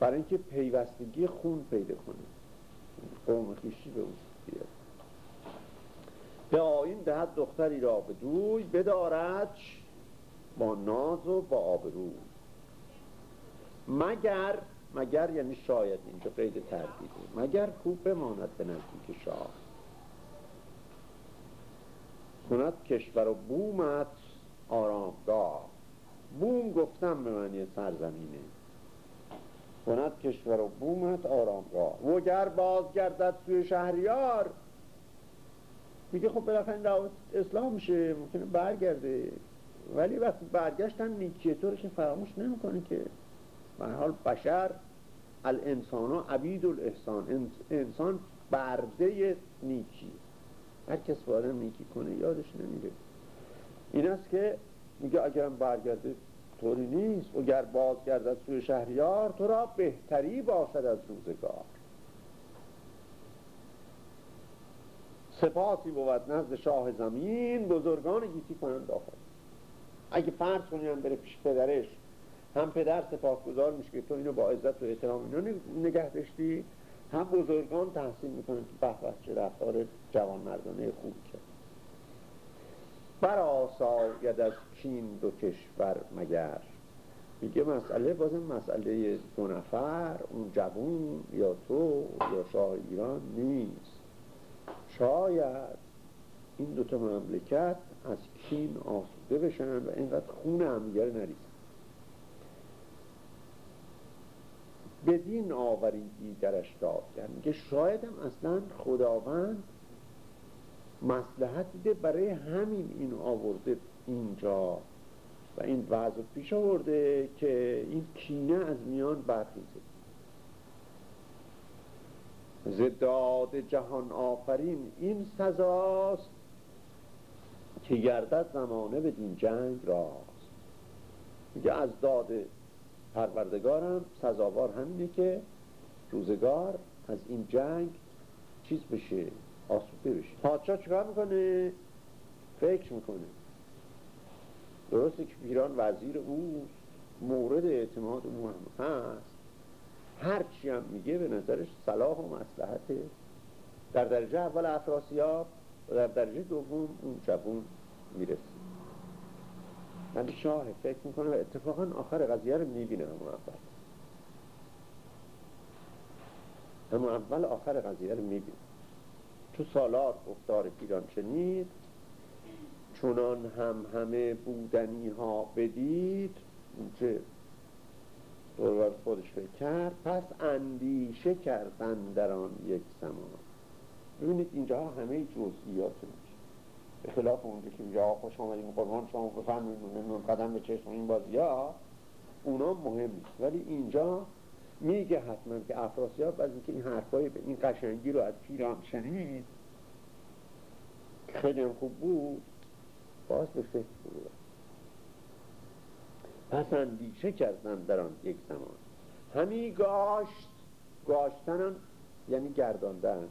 برای اینکه پیوستگی خون پیدا کنه. قوم خیشی به اون بیاد به آین دهد دختری را به دوی بدارد با ناز و با آبرو. مگر مگر یعنی شاید اینجا قید تردیده. مگر خوب بماند به نزدیک شاه. کند کشور و بومت آرامگاه. بوم گفتم به معنی سرزمینه. کند کشور و بومت آرامگاه وگر بازگردد سوی شهریار میگه خب بالاخره روابط اصلاح میشه ممکنه برگرده. ولی وقتی برگشتن نیکیه که فراموش نمی‌کنه که. به حال بشر الانسان و عبید الاحسان. انسان برده نیکی. هر کس وارد نیکی کنه یادش نمیره. این است که میگه اگرم برگرده طوری نیست. اگر بازگردد سوی شهریار تو را بهتری باشد از روزگار. سپاسی بود نزد شاه زمین بزرگان گیتی کنند داخل اگه فرض کنیم بره پیش پدرش هم پدر سپاسگزار میشه که تو اینو با عزت و احترام اینو نگه داشتی هم بزرگان تحسین می‌کنن که به چه رفتار جوان مردانه خوب کرد. بر آساید از کین دو کشور مگر؟ میگه مسئله بازم مسئله دو نفر اون جوون یا تو یا شاه ایران نیست. شاید این دوتا مملکت از کین آسوده بشن و اینقدر خون همدیگر نریزن. بدین آوریدی درش داد. یعنی که شاید هم اصلا خداوند مسلحت دیده برای همین این آورده اینجا. و این وضع پیش آورده که این کینه از میان برخیزه. زداد جهان آفرین این سزاست که گردد زمانه به دین جنگ راست. میگه از داد پروردگارم سزاوار همینه که روزگار از این جنگ چیز بشه. آسوده بشه پادشاه چکار می‌کنه؟ فکر می‌کنه. درسته که پیران وزیر او مورد اعتماد او هم هست. هرچی هم میگه به نظرش صلاح و مسلحته در درجه اول افراسیاب و در درجه دوم اون جوون می‌رسه. ولی شاه فکر می‌کنه و اتفاقا آخر قضیه رو می‌بینه همون اول. همون اول آخر قضیه رو می‌بینه. تو سالار گفتار پیران شنید. چونان هم همه بودنی ها بدید چه دورور خودش فکر کرد پس اندیشه کردن در آن یک زمان. ببینید اینجا همه جزئیات میشه به خلاف اونجا که اینجا خوش آمدیم قربان شما بفهمید قدم به چشم این بازی ها اونا مهم نیست. ولی اینجا میگه حتما که افراسیاب از اینکه این حرفای به این قشنگی رو از پیران شنید خیلی هم خوب بود باز به فکر بود. پس اندیشه کردن در آن یک زمان. همی گاشت گاشتن یعنی گرداندن.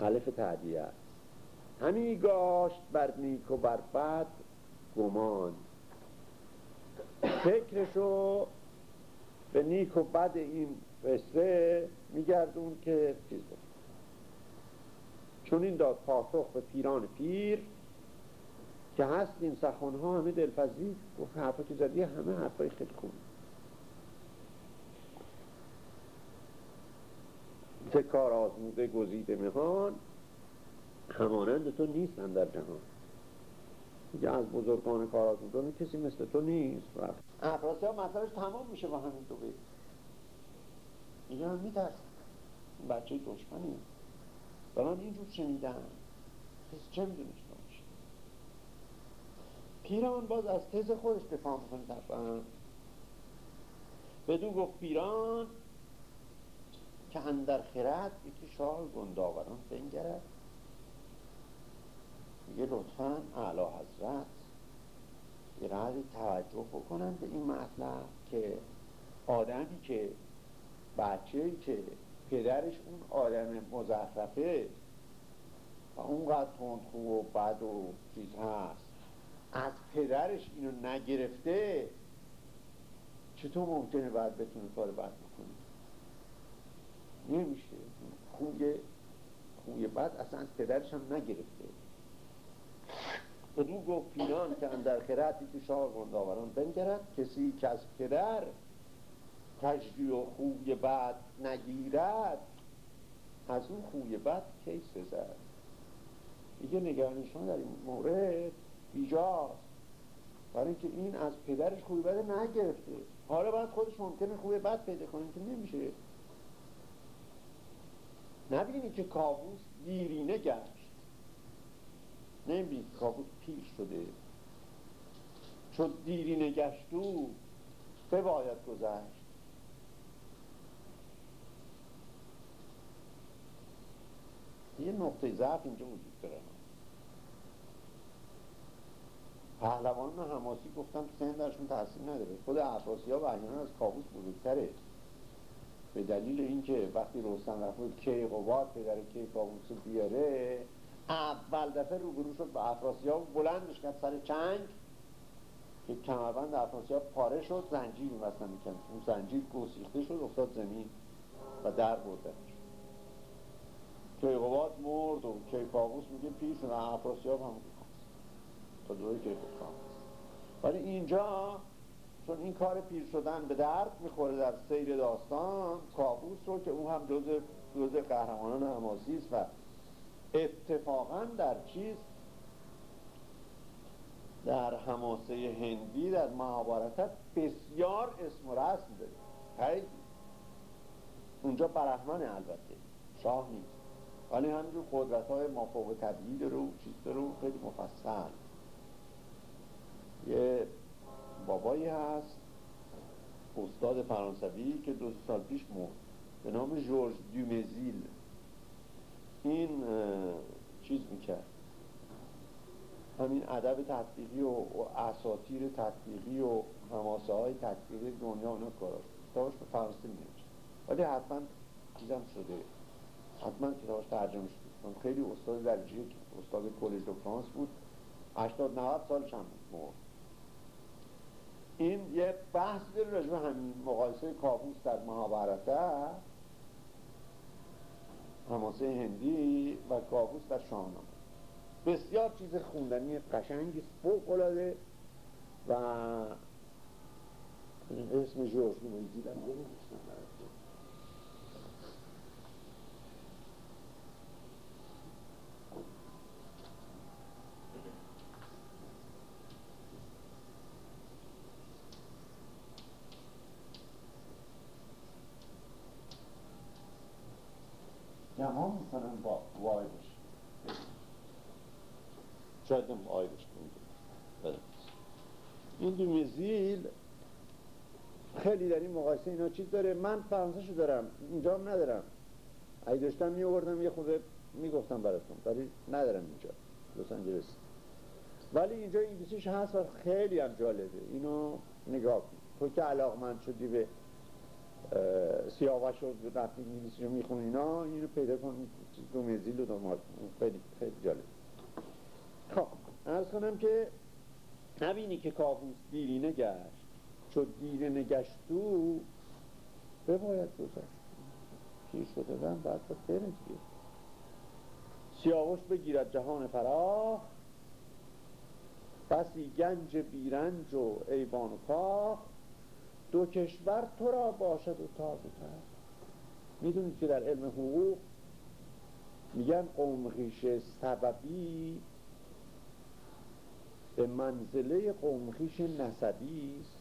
علف تعدیه است. همی گاشت بر نیک و بر بد گمان. فکرشو به نیک و بد این قصه میگردون که چیز چون این داد پاسخ به پیران پیر که هست این سخن ها همه دلپذیر. گفت حرفا که زدی همه حرفای خیلی خوب. ز کار آزموده گزیده مهان همانند تو نیستن در جهان. میگه از بزرگان کار آزموده کسی مثل تو نیست. افراسی ها مطلبش تمام میشه با همین دو بیت. میگه من میترسم. بچه دشمنی. و من اینجور شنیدم. کسی چه می‌دونی پیران باز از تز خودش دفاع می‌کنه طبعا. بدو گفت پیران که اندر خرد یکی شاه گنداوران بنگرد. میگه لطفا اعلی حضرت یه توجه بکنن به این مطلب که آدمی که بچه که پدرش اون آدم مزخرفه و اونقدر تندخو و بد و چیز هست از پدرش اینو نگرفته چطور ممکنه بعد بتونه کار بد بکنه؟ نمیشه. خوی خوی بد اصلا از پدرش هم نگرفته. بدون گفت پیران که اندر خیراتی که شاه گنداوران بنگرد کسی که از پدر تجری و خوی بد نگیرد. از اون خوی بد کی سزد؟ میگه نگرانشان در این مورد ایجاست برای اینکه این از پدرش خوبی بده نگرفته. حالا باید خودش ممکنه خوبی بد پیدا کنه که نمیشه. نبینی که کابوس دیرینه گشت. که کابوس پیر شده. چون دیرینه گشتو باید گذشت. یه نقطه ضعف اینجا وجود داره. پهلوان و حماسی گفتن سن درشون تاثیر نداره. خود عباسی ها و از کابوس بزرگتره. به دلیل اینکه وقتی رستم رفت کی قوات پدر کی کابوس رو بیاره اول دفعه روبرو شد به افراسی ها بلندش کرد سر چنگ. که کمربند افراسی ها پاره شد زنجیر مثلا میکن اون زنجیر گسیخته شد افتاد زمین و در بردنش قوات مرد و کابوس میگه پیش و افراسی ها هم که ولی اینجا چون این کار پیر شدن به درد می‌خوره در سیر داستان کابوس رو که اون هم جز, جز قهرمانان حماسی است و اتفاقا در چیز؟ در حماسه هندی در محابارتت بسیار اسم و رسم داره اونجا برحمن البته. شاه نیست. ولی همینجور قدرت های مافوق طبیعی داره و چیز داره و خیلی مفصل. یه بابایی هست استاد فرانسوی که دو سال پیش مرد. به نام جورج دومزیل این چیز می‌کرد. همین ادب تطبیقی و اساطیر تطبیقی و هماسه های تطبیقی دنیا اونا کاراش کتابش به فرانسه میشه ولی حتما چیزم شده. حتما کتابش ترجمه شده خیلی استاد درجه استاد کلیج دو فرانس بود. 80 90 سالش هم مرد این یه بحث داره راجبه همین مقایسه کابوس در مهابرته هماسه هندی و کابوس در شاهنامه. بسیار چیز خوندنی قشنگی فوق العاده و اسم جورج دیدم گمان می‌کنم با وایدش هم وایدش بله. این دو میزیل خیلی در این مقایسه اینا چیز داره. من فرانسه دارم اینجا هم ندارم. اگه داشتم می یه خود می‌گفتم براتون ولی ندارم اینجا لس آنجلس. ولی اینجا انگلیسیش هست و خیلی هم جالبه. اینو نگاه کن. تو که علاقمند شدی به سیاوش رو رفتی انگلیسی رو میخون اینا اینو پیدا کن دو مزیل و دو خیلی خیلی جالب. خب. ارز کنم که نبینی که کابوس دیرینه گشت چون دیرینه گشتو بباید گذشت. پیر شده بعد باید بره دیگه. سیاوش بگیرد جهان فراخ بسی گنج بیرنج و ایوان و کاخ دو کشور تو را باشد و و تخت می‌دونید که در علم حقوق میگن قومخیش سببی به منزله قومخیش نسبی است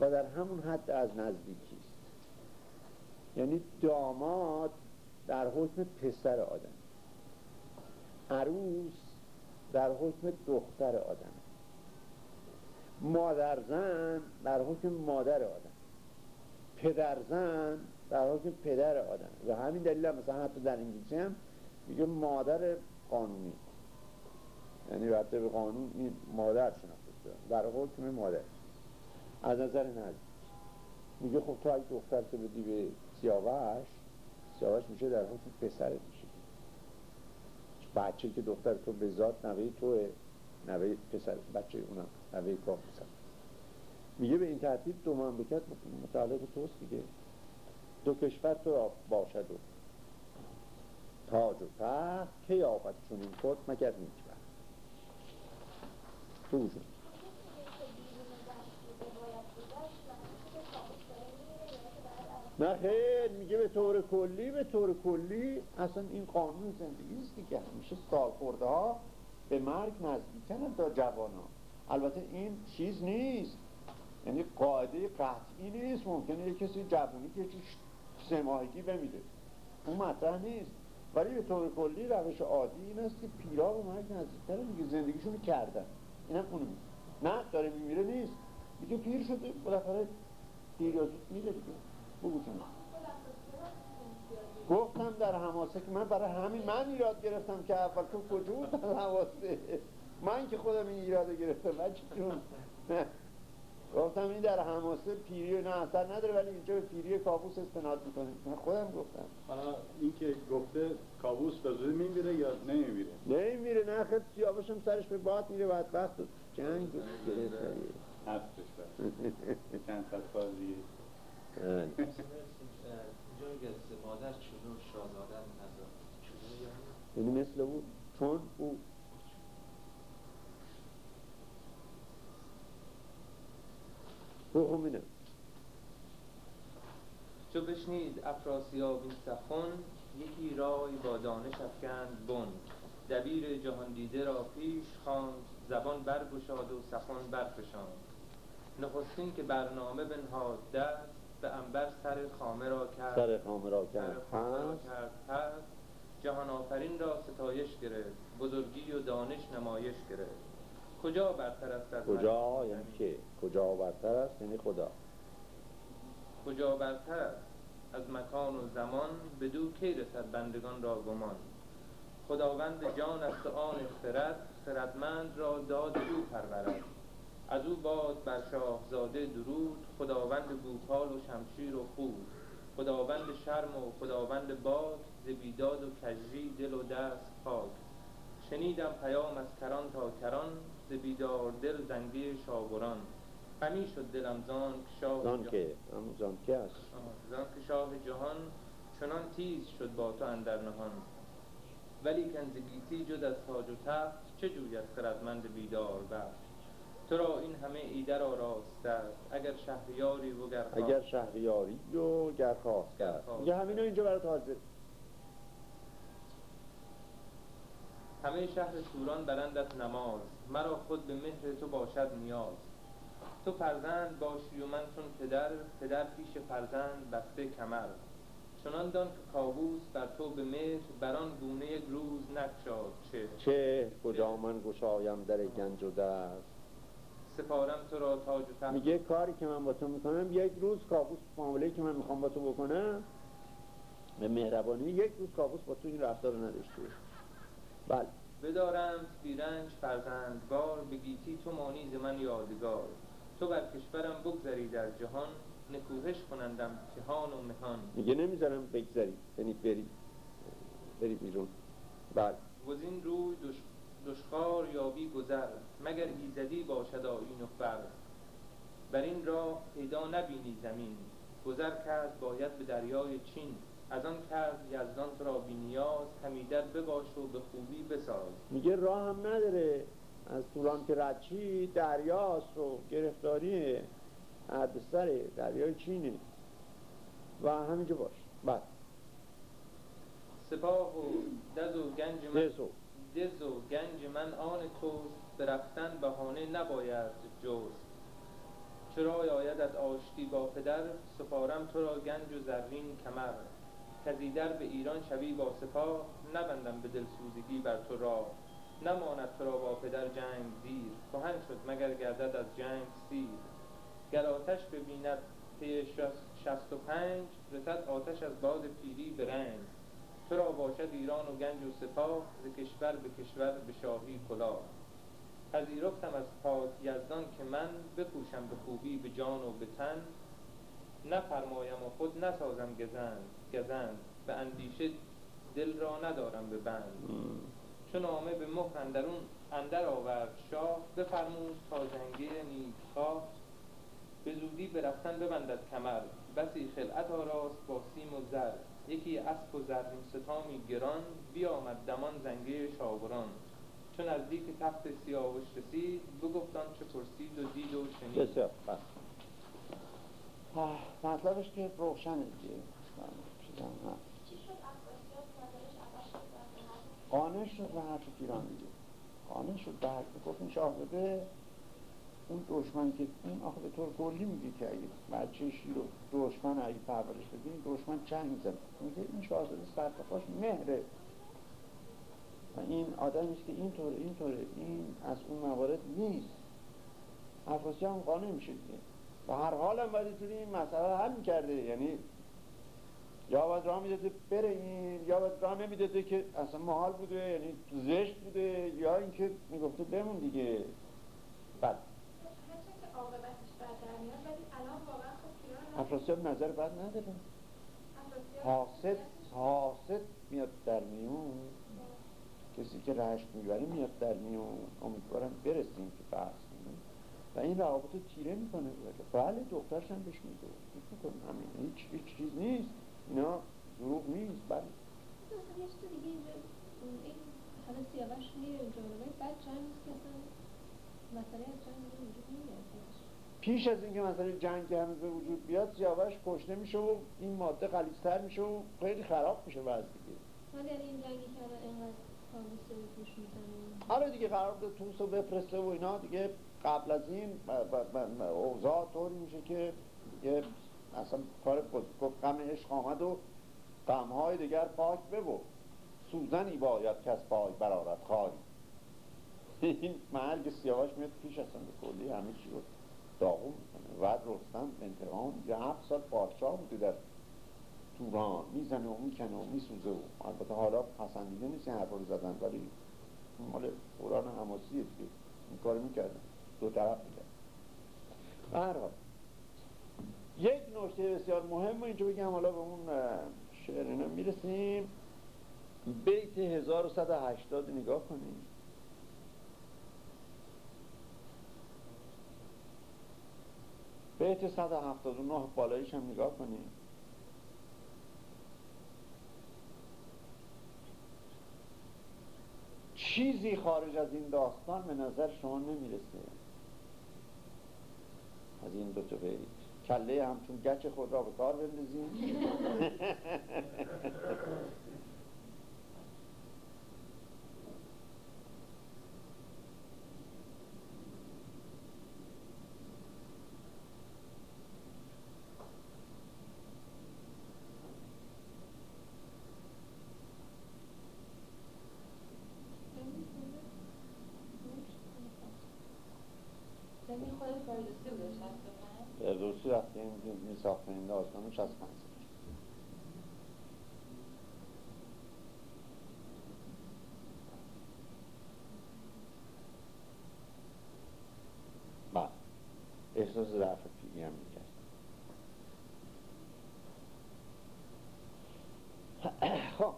و در همون حد از نزدیکی است. یعنی داماد در حکم پسر آدم عروس در حکم دختر آدم مادر زن در حکم مادر آدم پدر زن در حکم پدر آدم. و همین دلیل هم مثلا حتی در انگلیسی هم میگه مادر قانونی. یعنی وقتی به قانون این مادر شناخته شده. در حکم مادر. از نظر نزدیک. میگه خب تو اگه دختر تو بدی به سیاوش سیاوش میشه در حکم پسرت میشه. بچه که دختر تو به ذات نوه توه نوه پسر بچه اونم نوه پسر. میگه به این ترتیب دو مملکت متعلق توست دیگه. دو کشور تو باشد و تاج و تخت که یابد چون این خود مگر نیک تو نه خیر میگه به طور کلی به طور کلی اصلا این قانون زندگی است دیگه. همیشه سالخورده ها به مرگ نزدیکن تا جوان ها البته این چیز نیست. یعنی قاعده قطعی نیست ممکنه یه کسی جوانی که سه ماهگی بمیده اون مطرح نیست. ولی به طور کلی روش عادی این است که پیرا به مرگ نزدیکتره میگه زندگیشون کردن. اینم اونو نه داره میمیره نیست. میگه پیر شده. بالاخره پیر یا زود میره دیگه. بگو گفتم در حماسه که من برای همین من ایراد گرفتم که اول. تو کجا بود در حماسه من که خودم این ایراد گرفتم. بچه جون گفتم این در حماسه پیری نه اثر نداره ولی اینجا به پیری کابوس استناد می‌کنه. من خودم گفتم. حالا این که گفته کابوس به زودی میمیره یا نمیمیره؟ نمیمیره نه خیلی سیابشم سرش به باد میره بعد وقت جنگ گرفته هستش چند بازی اینجا میگه مادر چونو شازاده نظر چونو یعنی مثل او چون او بخون چو بشنید افراسیاب این سخن یکی رای با دانش افکند بن. دبیر جهان دیده را پیش خواند زبان برگشاد و سخن برفشاند. نخستین که برنامه بنهاد دست به انبر سر خامه را کرد. سر خامه را کرد. پس جهان آفرین را ستایش گرفت. بزرگی و دانش نمایش گرفت. کجا برتر است از کجا؟ یعنی که کجا برتر است یعنی خدا. کجا برتر است از مکان و زمان به دو کی رسد بندگان را گمان؟ خداوند جان است آن خرد خردمند را داد او پرورد. از او باد بر شاهزاده درود خداوند بوپال و شمشیر و خود خداوند شرم و خداوند باد ز بیداد و کجری دل و دست پاک. شنیدم پیام از کران تا کران ز بیدار دل زنگی شاوران. غمی شد دلم زان شاه زان که زان که است. زان که شاه جهان چنان تیز شد با تو اندر نهان. ولی کنزگیتی جد از تاج و تخت چه جوید خردمند بیدار بخت؟ تو را این همه ایده را راست است اگر شهریاری و گر اگر شهریاری و گر خواست. کرد یه همینو اینجا برات حاضر. همه شهر شوران برندت نماز. مرا خود به مهر تو باشد نیاز. تو فرزند باشی و من چون پدر پدر پیش فرزند بسته کمر. چنان دان که کابوس بر تو به مهر بران گونه یک روز نکشاد چه؟ چه؟ کجا من گشایم در گنج و دست؟ سپارم تو را تاج و تخت. میگه کاری که من با تو می‌کنم یک روز کابوس معامله که من می‌خوام با تو بکنم به مهربانی یک روز کابوس با تو این رفتار رو نداشته بله. بدارم بیرنج فرزندگار به گیتی تو مانیز من یادگار. تو بر کشورم بگذری در جهان نکوهش کنندم کهان و مهان. میگه نمی‌ذارم بگذری یعنی بری بری بیرون. بله. گزین روی دشخار یابی گذر مگر ایزدی باشد آیین و فر. بر این راه پیدا نبینی زمین گذر کرد باید به دریای چین. از آن کرد یزدان تو را بی نیاز همیدر بباش و به خوبی بساز. میگه راه هم نداره. از طولان که ردچی دریاست و گرفتاری سر دریای چینه. و همینجا باش بعد سپاه و دز و گنج من دز و. دز و گنج من آن توست. به رفتن بهانه نباید جست. چرا آیدت آشتی با پدر؟ سپارم تو را گنج و زرین کمر. کزیدر به ایران شوی با سپاه نبندم به دلسوزگی بر تو راه. نماند تو را با پدر جنگ دیر کهن شد مگر گردد از جنگ سیر. گر آتش ببیند پی شصت و پنج رسد آتش از باد پیری به رنج تو را باشد ایران و گنج و سپاه ز کشور به کشور به شاهی کلاه. پذیرفتم از پاک یزدان که من بکوشم به خوبی به جان و به تن. نفرمایم و خود نسازم گزند. گزند به اندیشه دل را ندارم به بند. چون نامه به مهر اندرون اندر آورد شاه بفرمود تا جنگی نیکخواه به زودی به رفتن ببندد کمر. بسی خلعت آراست با سیم و زر. یکی اسب و زرین ستامی گران بیامد دمان زنگه شاوران. چون نزدیک تخت سیاوش رسید بگفت آنچه پرسید و دید و شنید. بسیار مطلبش که روشنه دیگه. حرف قانع شد به حرف پیران دیگه قانع شد به حرف گفت این شاهزاده اون دشمن که اون آخه به طور کلی میگه که اگه بچه شیر و دشمن اگه پرورش بدی این دشمن چنگ زن میگه این شاهزاده سرتاپاش مهره. و این آدمی است که اینطوره اینطوره این از اون موارد نیست. افراسی هم قانع میشه دیگه. و هر حال هم باید این مسئله رو حل می‌کرده. یعنی یا باید راه می‌داده بره این یا باید راه نمی‌داده که اصلا محال بوده یعنی زشت بوده یا اینکه می‌گفته بمون دیگه. واقعا خب. افراسیاب نظر بد نداره. حاسد حاسد میاد در میون. کسی که رشت می‌بره میاد در میون. امیدوارم برسیم که بحث و این روابط رو تیره می‌کنه. بله دخترش هم بهش میگه. همین. هیچ, هیچ چیز نیست. اینا دروغ نیست بله. مثلا یه چیز دیگه اینجا این حالا سیاوش میره اونجا بعد جنگ نیست که اصلا مسئله از جنگ وجود پیش از اینکه مثلا جنگ همه به وجود بیاد سیاوش کشته میشه و این ماده غلیظتر میشه و خیلی خراب میشه وضع دیگه ولی یعنی این جنگی که الان اینقدر آره دیگه قرار بوده توس رو بفرسته و اینا. دیگه قبل از این اوضاع طوری میشه که یه اصلا کار گفت گفت غم عشق آمد و غمهای دیگر پاک ببو سوزنی باید که از پای برارد خواهی. این مرگ سیاوش میاد پیش اصلا به کلی همه چی رو داغون می‌کنه. بعد رستم انتقام یه هفت سال پادشاه بوده در توران. می‌زنه و می‌کنه و میسوزه و البته حالا پسندیده نیست این حرفا رو زدن ولی مال قرآن حماسیه دیگه این کار می‌کردن دو طرف می‌کرد به هر حال یک نکته بسیار مهم اینجا بگم حالا به اون شعر اینا می‌رسیم. بیت 1180 نگاه کنیم. بیت 179 بالایش هم نگاه کنیم. چیزی خارج از این داستان به نظر شما نمی‌رسه. از این دو تا بیت. کله همچون گچ خود را به کار بندازیم <laughs> زمین خود فردوسی بوده شست و پنج فردوسی وقتی ساخته این داستانش از پنج بله. احساس ضعف پیری هم می‌کرد خب.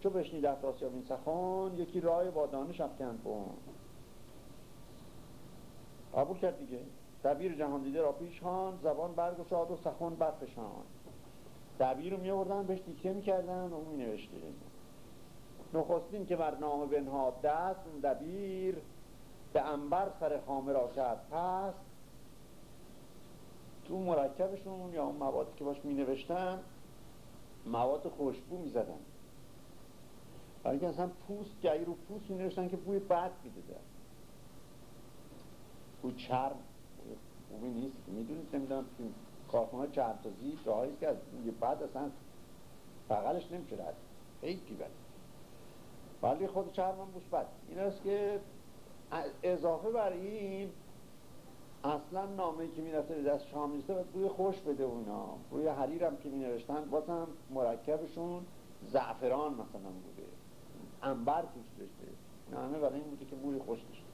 چو بشنید افراسیاب این سخن یکی رای با دانش افکن کن. قبول کرد دیگه؟ دبیر جهان دیده را پیش خواند زبان برگشاد و سخن برفشاند. دبیر رو میوردن بهش دیکته می‌کردن و اون مینوشته نخستین که بر نام بنهاد دست اون دبیر به انبر سر خامه را کرد. پس تو مرکبشون یا اون موادی که باش می نوشتن مواد خوشبو می زدن برای که اصلا پوست گهی رو پوست می نوشتن که بوی بد می داده بوی چرم. خوبی نیست. می‌دونید نمی‌دونم تو کارخونه چرمسازی جاهایی که از بد اصلا بغلش نمیشه رد. خیلی بد ولی خود چرم بد. این است که اضافه بر این اصلا نامه که می رفته دست شما میسته باید بوی خوش بده اونا. بوی حریر هم که می نوشتن بازم مرکبشون زعفران مثلا بوده. انبر توش داشته نامه برای این بوده که بوی خوش داشته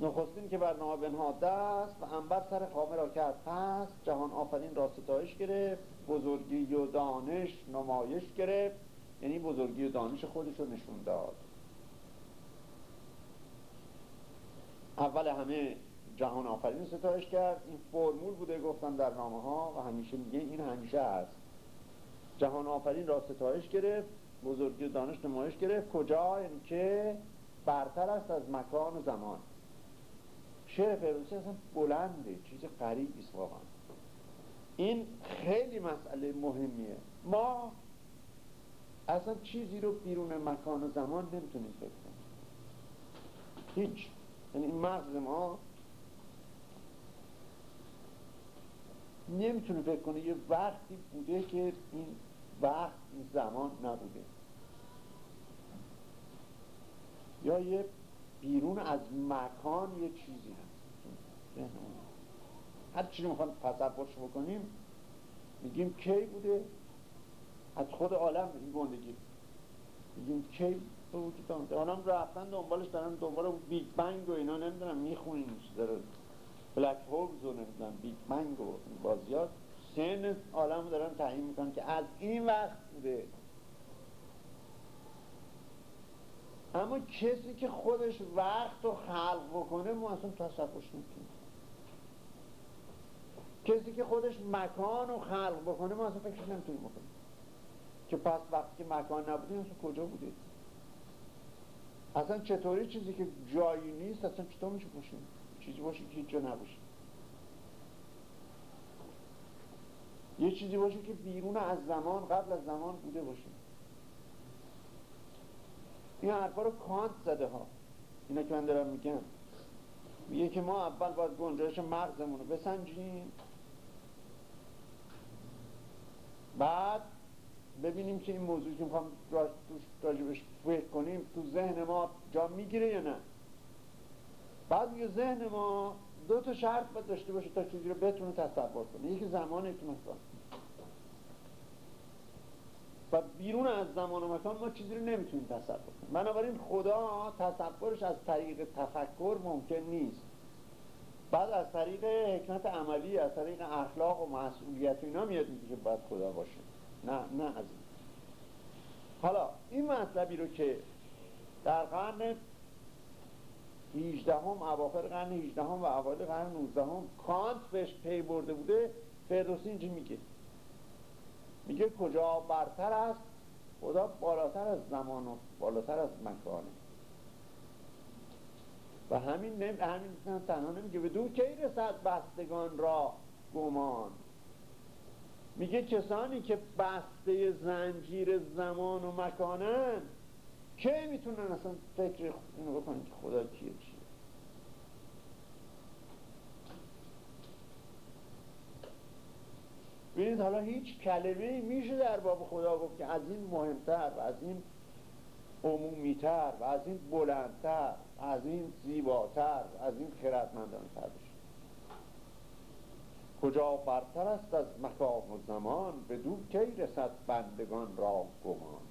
نخستین که بر نامه بنهاد دست و انبر سر خامه را کرد. پس جهان آفرین را ستایش گرفت بزرگی و دانش نمایش گرفت. یعنی بزرگی و دانش خودش رو نشون داد. اول همه جهان آفرین ستایش کرد. این فرمول بوده گفتم در نامه ها و همیشه میگه این همیشه هست جهان آفرین را ستایش گرفت بزرگی و دانش نمایش گرفت. کجا؟ یعنی که برتر است از مکان و زمان. شعر فردوسی اصلا بلنده چیز قریبی است واقعا. این خیلی مسئله مهمیه. ما اصلا چیزی رو بیرون مکان و زمان نمی‌تونیم فکر کنیم. هیچ. یعنی مغز ما نمی‌تونه فکر کنه یه وقتی بوده که این وقت این زمان نبوده. یا یه بیرون از مکان یه چیزی هر چی رو تصورش بکنیم میگیم کی بوده؟ از خود عالم این گندگی. میگیم کی به وجود آمده؟ آنم رفتن دنبالش دارن دنبال بیگ بنگ و اینا نمی‌دونم می‌خونیم داره بلک هولز و نمی‌دونم بیگ بنگ و بازیات سن عالم دارن تعیین می‌کنن که از این وقت بوده. اما کسی که خودش وقت رو خلق بکنه ما اصلا تصورش نمی‌کنیم. کسی که خودش مکان رو خلق بکنه ما اصلا فکرش نمی‌تونیم بکنیم. که پس وقتی مکان نبوده اصلا کجا بوده؟ اصلا چطوری چیزی که جایی نیست اصلا چطور میشه باشه چیزی باشه که هیچ جا نباشه. یه چیزی باشه که بیرون از زمان قبل از زمان بوده باشه. این حرفا رو کانت زده ها. اینا که من دارم میگم. میگه که ما اول باید گنجایش مغزمون بسنجیم. بعد ببینیم که این موضوعی که می‌خوام راجبش فکر کنیم تو ذهن ما جا می‌گیره یا نه. بعد یه ذهن ما دو تا شرط باید داشته باشه تا چیزی رو بتونه تصور کنه. یکی زمان یکی مکان و بیرون از زمان و مکان ما چیزی رو نمی‌تونیم تصور کنیم. بنابراین خدا تصورش از طریق تفکر ممکن نیست. بعد از طریق حکمت عملی از طریق اخلاق و مسئولیت اینا میاد میگه که باید خدا باشه. نه نه از این. حالا این مطلبی رو که در قرن 18 هم اواخر قرن 18 هم و اوایل قرن 19 هم کانت بهش پی برده بوده فردوسی اینجا میگه. میگه کجا برتر است خدا بالاتر از زمان و بالاتر از مکانه و همین نم... همین تنها نمیگه. به دو کی رسد بستگان را گمان؟ میگه کسانی که بسته زنجیر زمان و مکانن که می‌تونن اصلا فکر اینو بکنن که خدا کیه چیه؟ ببینید حالا هیچ کلمه میشه در باب خدا گفت که از این مهمتر و از این عمومیتر و از این بلندتر. از این زیباتر از این خردمندانه تر بشه. کجا برتر است از مکان و زمان به دو کی رسد بندگان را گمان.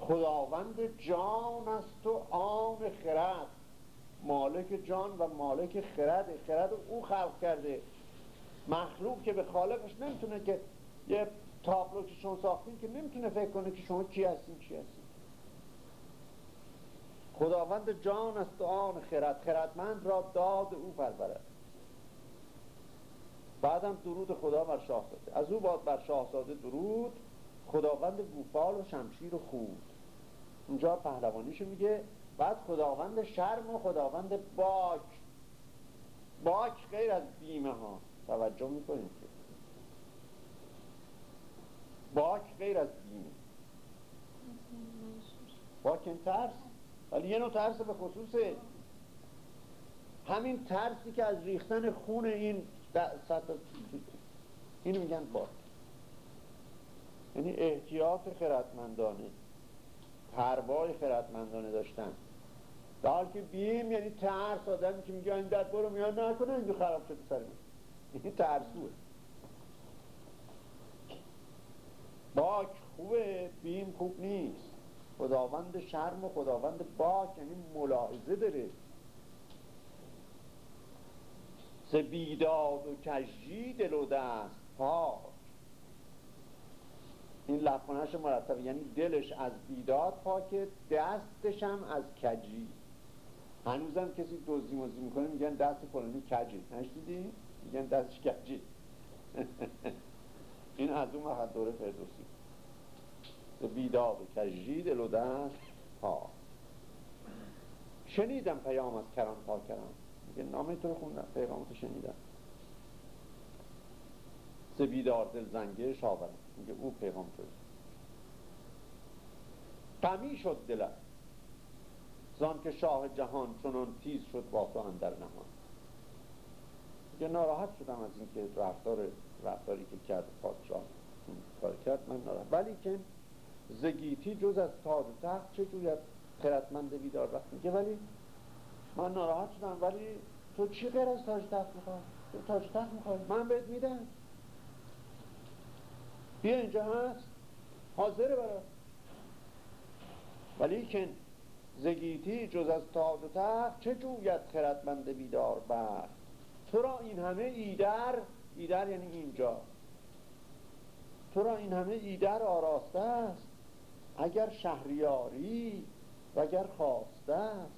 خداوند جان است و آن خرد. مالک جان و مالک خرد خرد او خلق کرده. مخلوق که به خالقش نمی‌تونه که یه تابلو که شما ساختین که نمی‌تونه فکر کنه که شما کی هستین چی هستین. خداوند جان است آن خرد. خردمند را داد او پرورد. بعدم درود خدا بر شاهزاده از او باد بر شاهزاده درود. خداوند گوپال و شمشیر و خود. اونجا پهلوانیشو میگه بعد خداوند شرم و خداوند باک. باک غیر از بیمه ها. توجه می‌کنید که. باک غیر از بیمه. باک این ترس ولی یه نوع ترس به خصوص همین ترسی که از ریختن خون این سطح اینو میگن باک یعنی احتیاط خردمندانه پروای خردمندانه داشتن. در که بیم یعنی ترس آدمی که میگه این دست برو میان نکنه اینجا خراب شده سر این ترسوه. باک خوبه بیم خوب نیست. خداوند شرم و خداوند باک یعنی ملاحظه داره. ز بیداد و کجی دل و دست پاک. این لفظانش مرتبه یعنی دلش از بیداد پاکه دستش هم از کجی. هنوزم کسی دزدی مزدی می‌کنه میگن دست فلانی کجی. نشدیدی؟ میگن دستش کجی. <laughs> این از اون وقت دوره فردوسی. بیداد کجی دل و دست پاک شنیدم پیام از کران تا کران. میگه نامه تو رو خوندم پیغامتو شنیدم. بیدار دل زنگه شاورم میگه او پیغام شد. قمی شد دلم. زان که شاه جهان چنان تیز شد با تو اندر نهان. میگه ناراحت شدم از اینکه رفتار رفتاری که کرد پادشاه. کار کرد من ناراحت. ولی که زگیتی جز از تاج و تخت چه جوید خیرتمند بیدار وقت میگه؟ ولی من ناراحت شدم ولی تو چی غیر از تاج تخت می‌خوای؟ تو تاج تخت می‌خوای؟ من بهت میدم. بیا اینجا هست حاضره ولی که زگیتی جز از تاج و تخت چه جوید خردمند بیدار بر تو را این همه ایدر ایدر یعنی اینجا. تو را این همه ایدر آراسته است. اگر شهریاری و اگر خواسته است.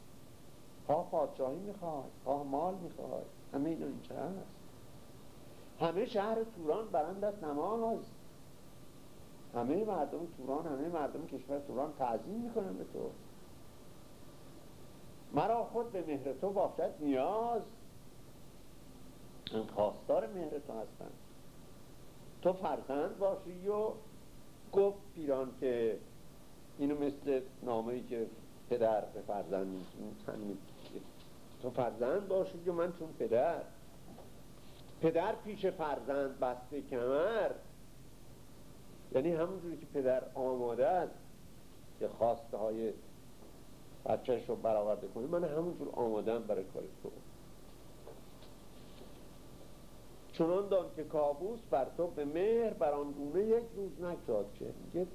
خواه پادشاهی می‌خوای خواه مال می‌خوای همه اینو اینجا هست. همه شهر توران برندت نماز. همه مردم توران همه مردم کشور توران تعظیم می‌کنن به تو. مرا خود به مهر تو باشد نیاز. خواستار مهر تو هستن تو فرزند باشی و گفت پیران که اینو مثل نامه که پدر به فرزند تو فرزند باشی و من چون پدر. پدر پیش فرزند بسته کمر. یعنی همونجوری که پدر آماده است که خواسته های بچهش رو برآورده کنه. من همونجور آمادم برای کار تو. چنان دان که کابوس بر تو به مهر بر آن گونه یک روز نکرد که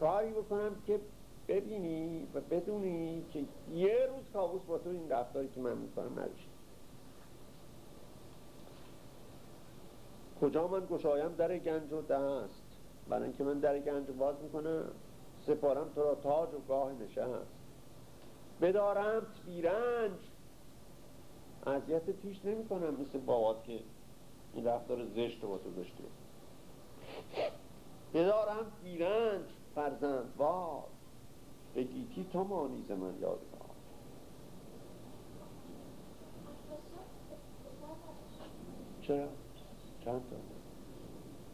کاری بکنم که ببینی و بدونی که یه روز کابوس با تو این رفتاری که من می‌کنم نداشت کجا من گشایم در گنج و دست؟ برای اینکه من در گنج باز می‌کنم سپارم تو را تاج و گاه نشست. بدارم بیرنج اذیت پیش نمی کنم مثل بابات که این رفتار زشت با تو داشته. بدارم بیرنج فرزند وار به گیتی تو مانیز من یاد چرا؟ چند تا؟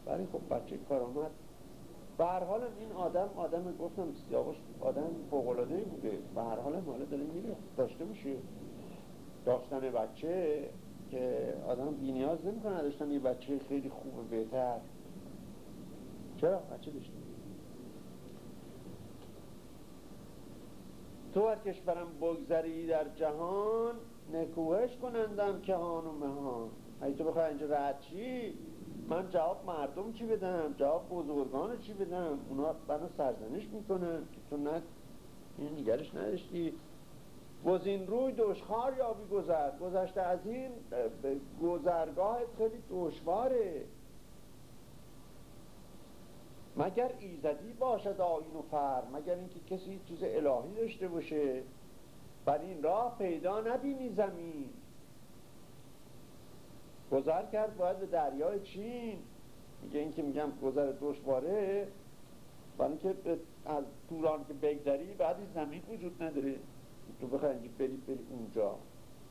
برای خب بچه کارآمد به هر حال این آدم آدم گفتم سیاوش آدم فوق‌العاده بوده. به هر حال حالا داره میره. داشته باشه. داشتن بچه که آدم بینیاز نمی‌کنه داشتن یه بچه خیلی خوب بهتر. چرا؟ بچه داشته تو هر کشورم بگذری در جهان نکوهش کنندم که هان و مهان. اگه تو بخواه اینجا رد چی من جواب مردم چی بدم؟ جواب بزرگان چی بدم؟ اونا بنا سرزنش می‌کنن. تو نه این نگرش نداشتی. گزین روی دشخار یابی گذر. گذشته از این گذرگاه خیلی دشواره. مگر ایزدی باشد آین و فر مگر اینکه کسی چیز الهی داشته باشه؟ بر این راه پیدا نبینی زمین. گذر کرد باید به دریای چین. میگه این که میگم گذر دشواره. برای اینکه به- از توران که بگذری بعدی زمین وجود نداره. تو بخوای بری بری اونجا.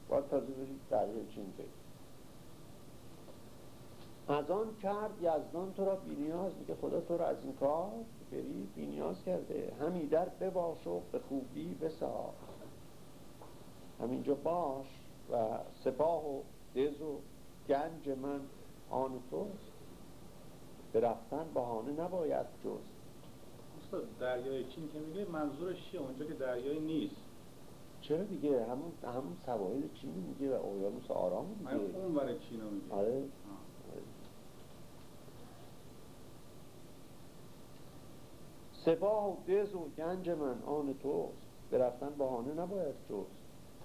باید تازه بری دریای چین بری از آن کرد یزدان تو را بینیاز میگه خدا تو را از این کار بری بینیاز کرده. همی در بباش و به خوبی بساخت. همینجا باش و سپاه و دز و گنج من آن توست. به رفتن بهانه نباید جز دریای چین که میگه منظورش چیه؟ اونجا که دریایی نیست. چرا دیگه؟ همون همون سواحل چینی میگه و اقیانوس آرام من میگه. اون ور چین میگه. آره. سپاه و دز و گنج من آن توست. به رفتن بهانه نباید جز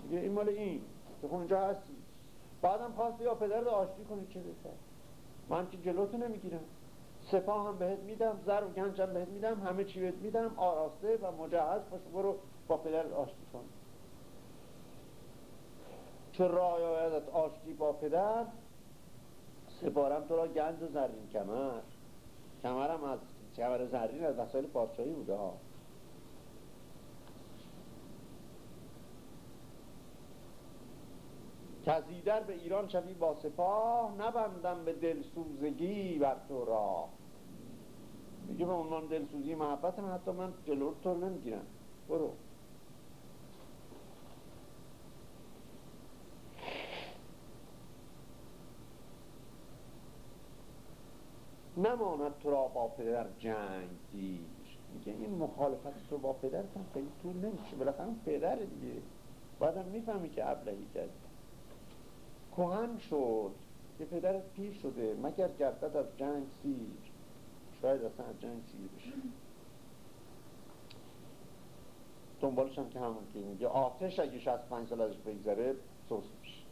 میگه این مال این که خب اونجا هستی. بعدم خواست یا پدر رو آشتی کنی چه بهتر من که جلوتو نمی‌گیرم. سپاه هم بهت میدم زر و گنج هم بهت میدم همه چی بهت میدم آراسته و مجهز باش برو با پدر آشتی کن. چه رای آیدت آشتی با پدر؟ سپارم تو را گنج و زرین کمر. کمرم از کمر زرین از وسایل پادشاهی بوده ها. کزیدر به ایران شوی با سپاه نبندم به دلسوزگی بر تو را. میگه به عنوان دلسوزی محبت من حتی من جلو تو نمی‌گیرم. برو. نماند تو را با پدر جنگ دیر. میگه این مخالفت تو با پدرت هم خیلی طول نمیشه بالاخره پدر دیگه. بعدم می‌فهمی که ابلهی کرد. کهن شد. که پدرت پیر شده. مگر گردد از جنگ سیر؟ شاید اصلا از جنگ سیر بشه. دنبالش هم که همون که میگه آتش اگه از پنج سال ازش بگذره سوس میشه.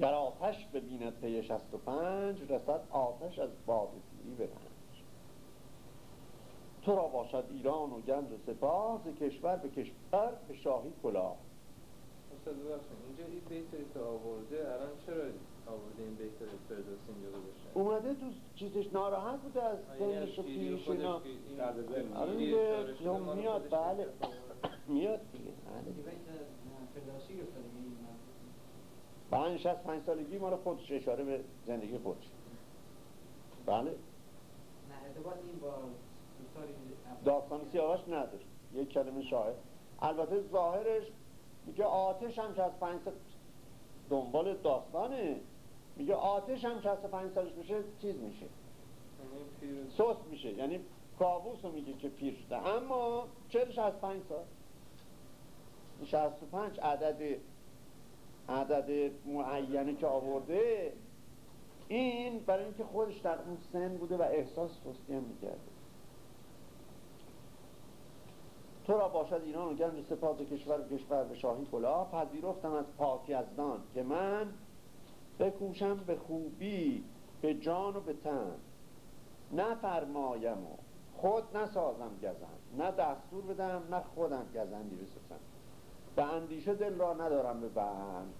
گر آتش ببیند پی شست و پنج رسد آتش از باد پیری به رنج. تو را باشد ایران و گنج و سپاه ز کشور به کشور به شاهی کلاه. استاد ببخشید اینجا این بیتری که آورده الان چرا آورده این بیت فردوسی اینجا گذاشته؟ اومده تو چیزش ناراحت بوده از سنش و پیش اینا. آره میاد بله. میاد دیگه بله. پنج از پنج سالگی مال خودش اشاره به زندگی خودش. بله. داستان سیاوش نداره یک کلمه شاعر البته ظاهرش میگه آتش هم که از پنج سال دنبال داستانه. میگه آتش هم که از پنج سالش بشه چیز میشه. یعنی سوس میشه. یعنی کابوس رو میگه که پیر شده. اما چرش از پنج سال. این شصت و پنج عدد عدد معینه که آورده این برای اینکه خودش در اون سن بوده و احساس هم می‌کرده. تو را باشد ایران و گنج سپاس کشور و کشور به شاهی کلاه پذیرفتم از پاکی یزدان که من بکوشم به خوبی به جان و به تن. نفرمایم و خود نسازم گزند نه دستور بدم نه خودم گزندی بسازم. به اندیشه دل را ندارم به بند.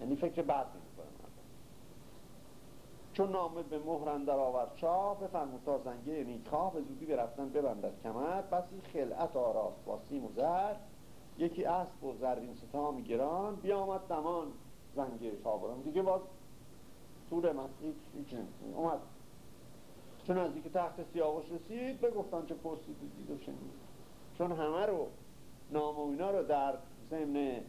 یعنی فکر بد نمی کنم چون نامه به مهر اندر آورد شاه بفرمود تا زنگه نیکا به زودی برفتن ببندد کمر. بسی خلعت آراست با سیم و زر یکی اسب و زرین ستام گران. بیامد دمان زنگه شابران دیگه باز طول مسیح. اومد. چون از که تخت سیاوش رسید بگفتن چه پرسید و دید و شنید. چون همه رو نام و اینا رو در ضمن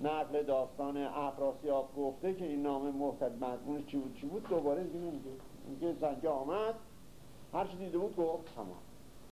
نقل داستان افراسیاب گفته که این نام محتد مضمونش چی بود؟ چی بود؟ دوباره دیگه میگه زنگه آمد. هر چی دیده بود گفت تمام.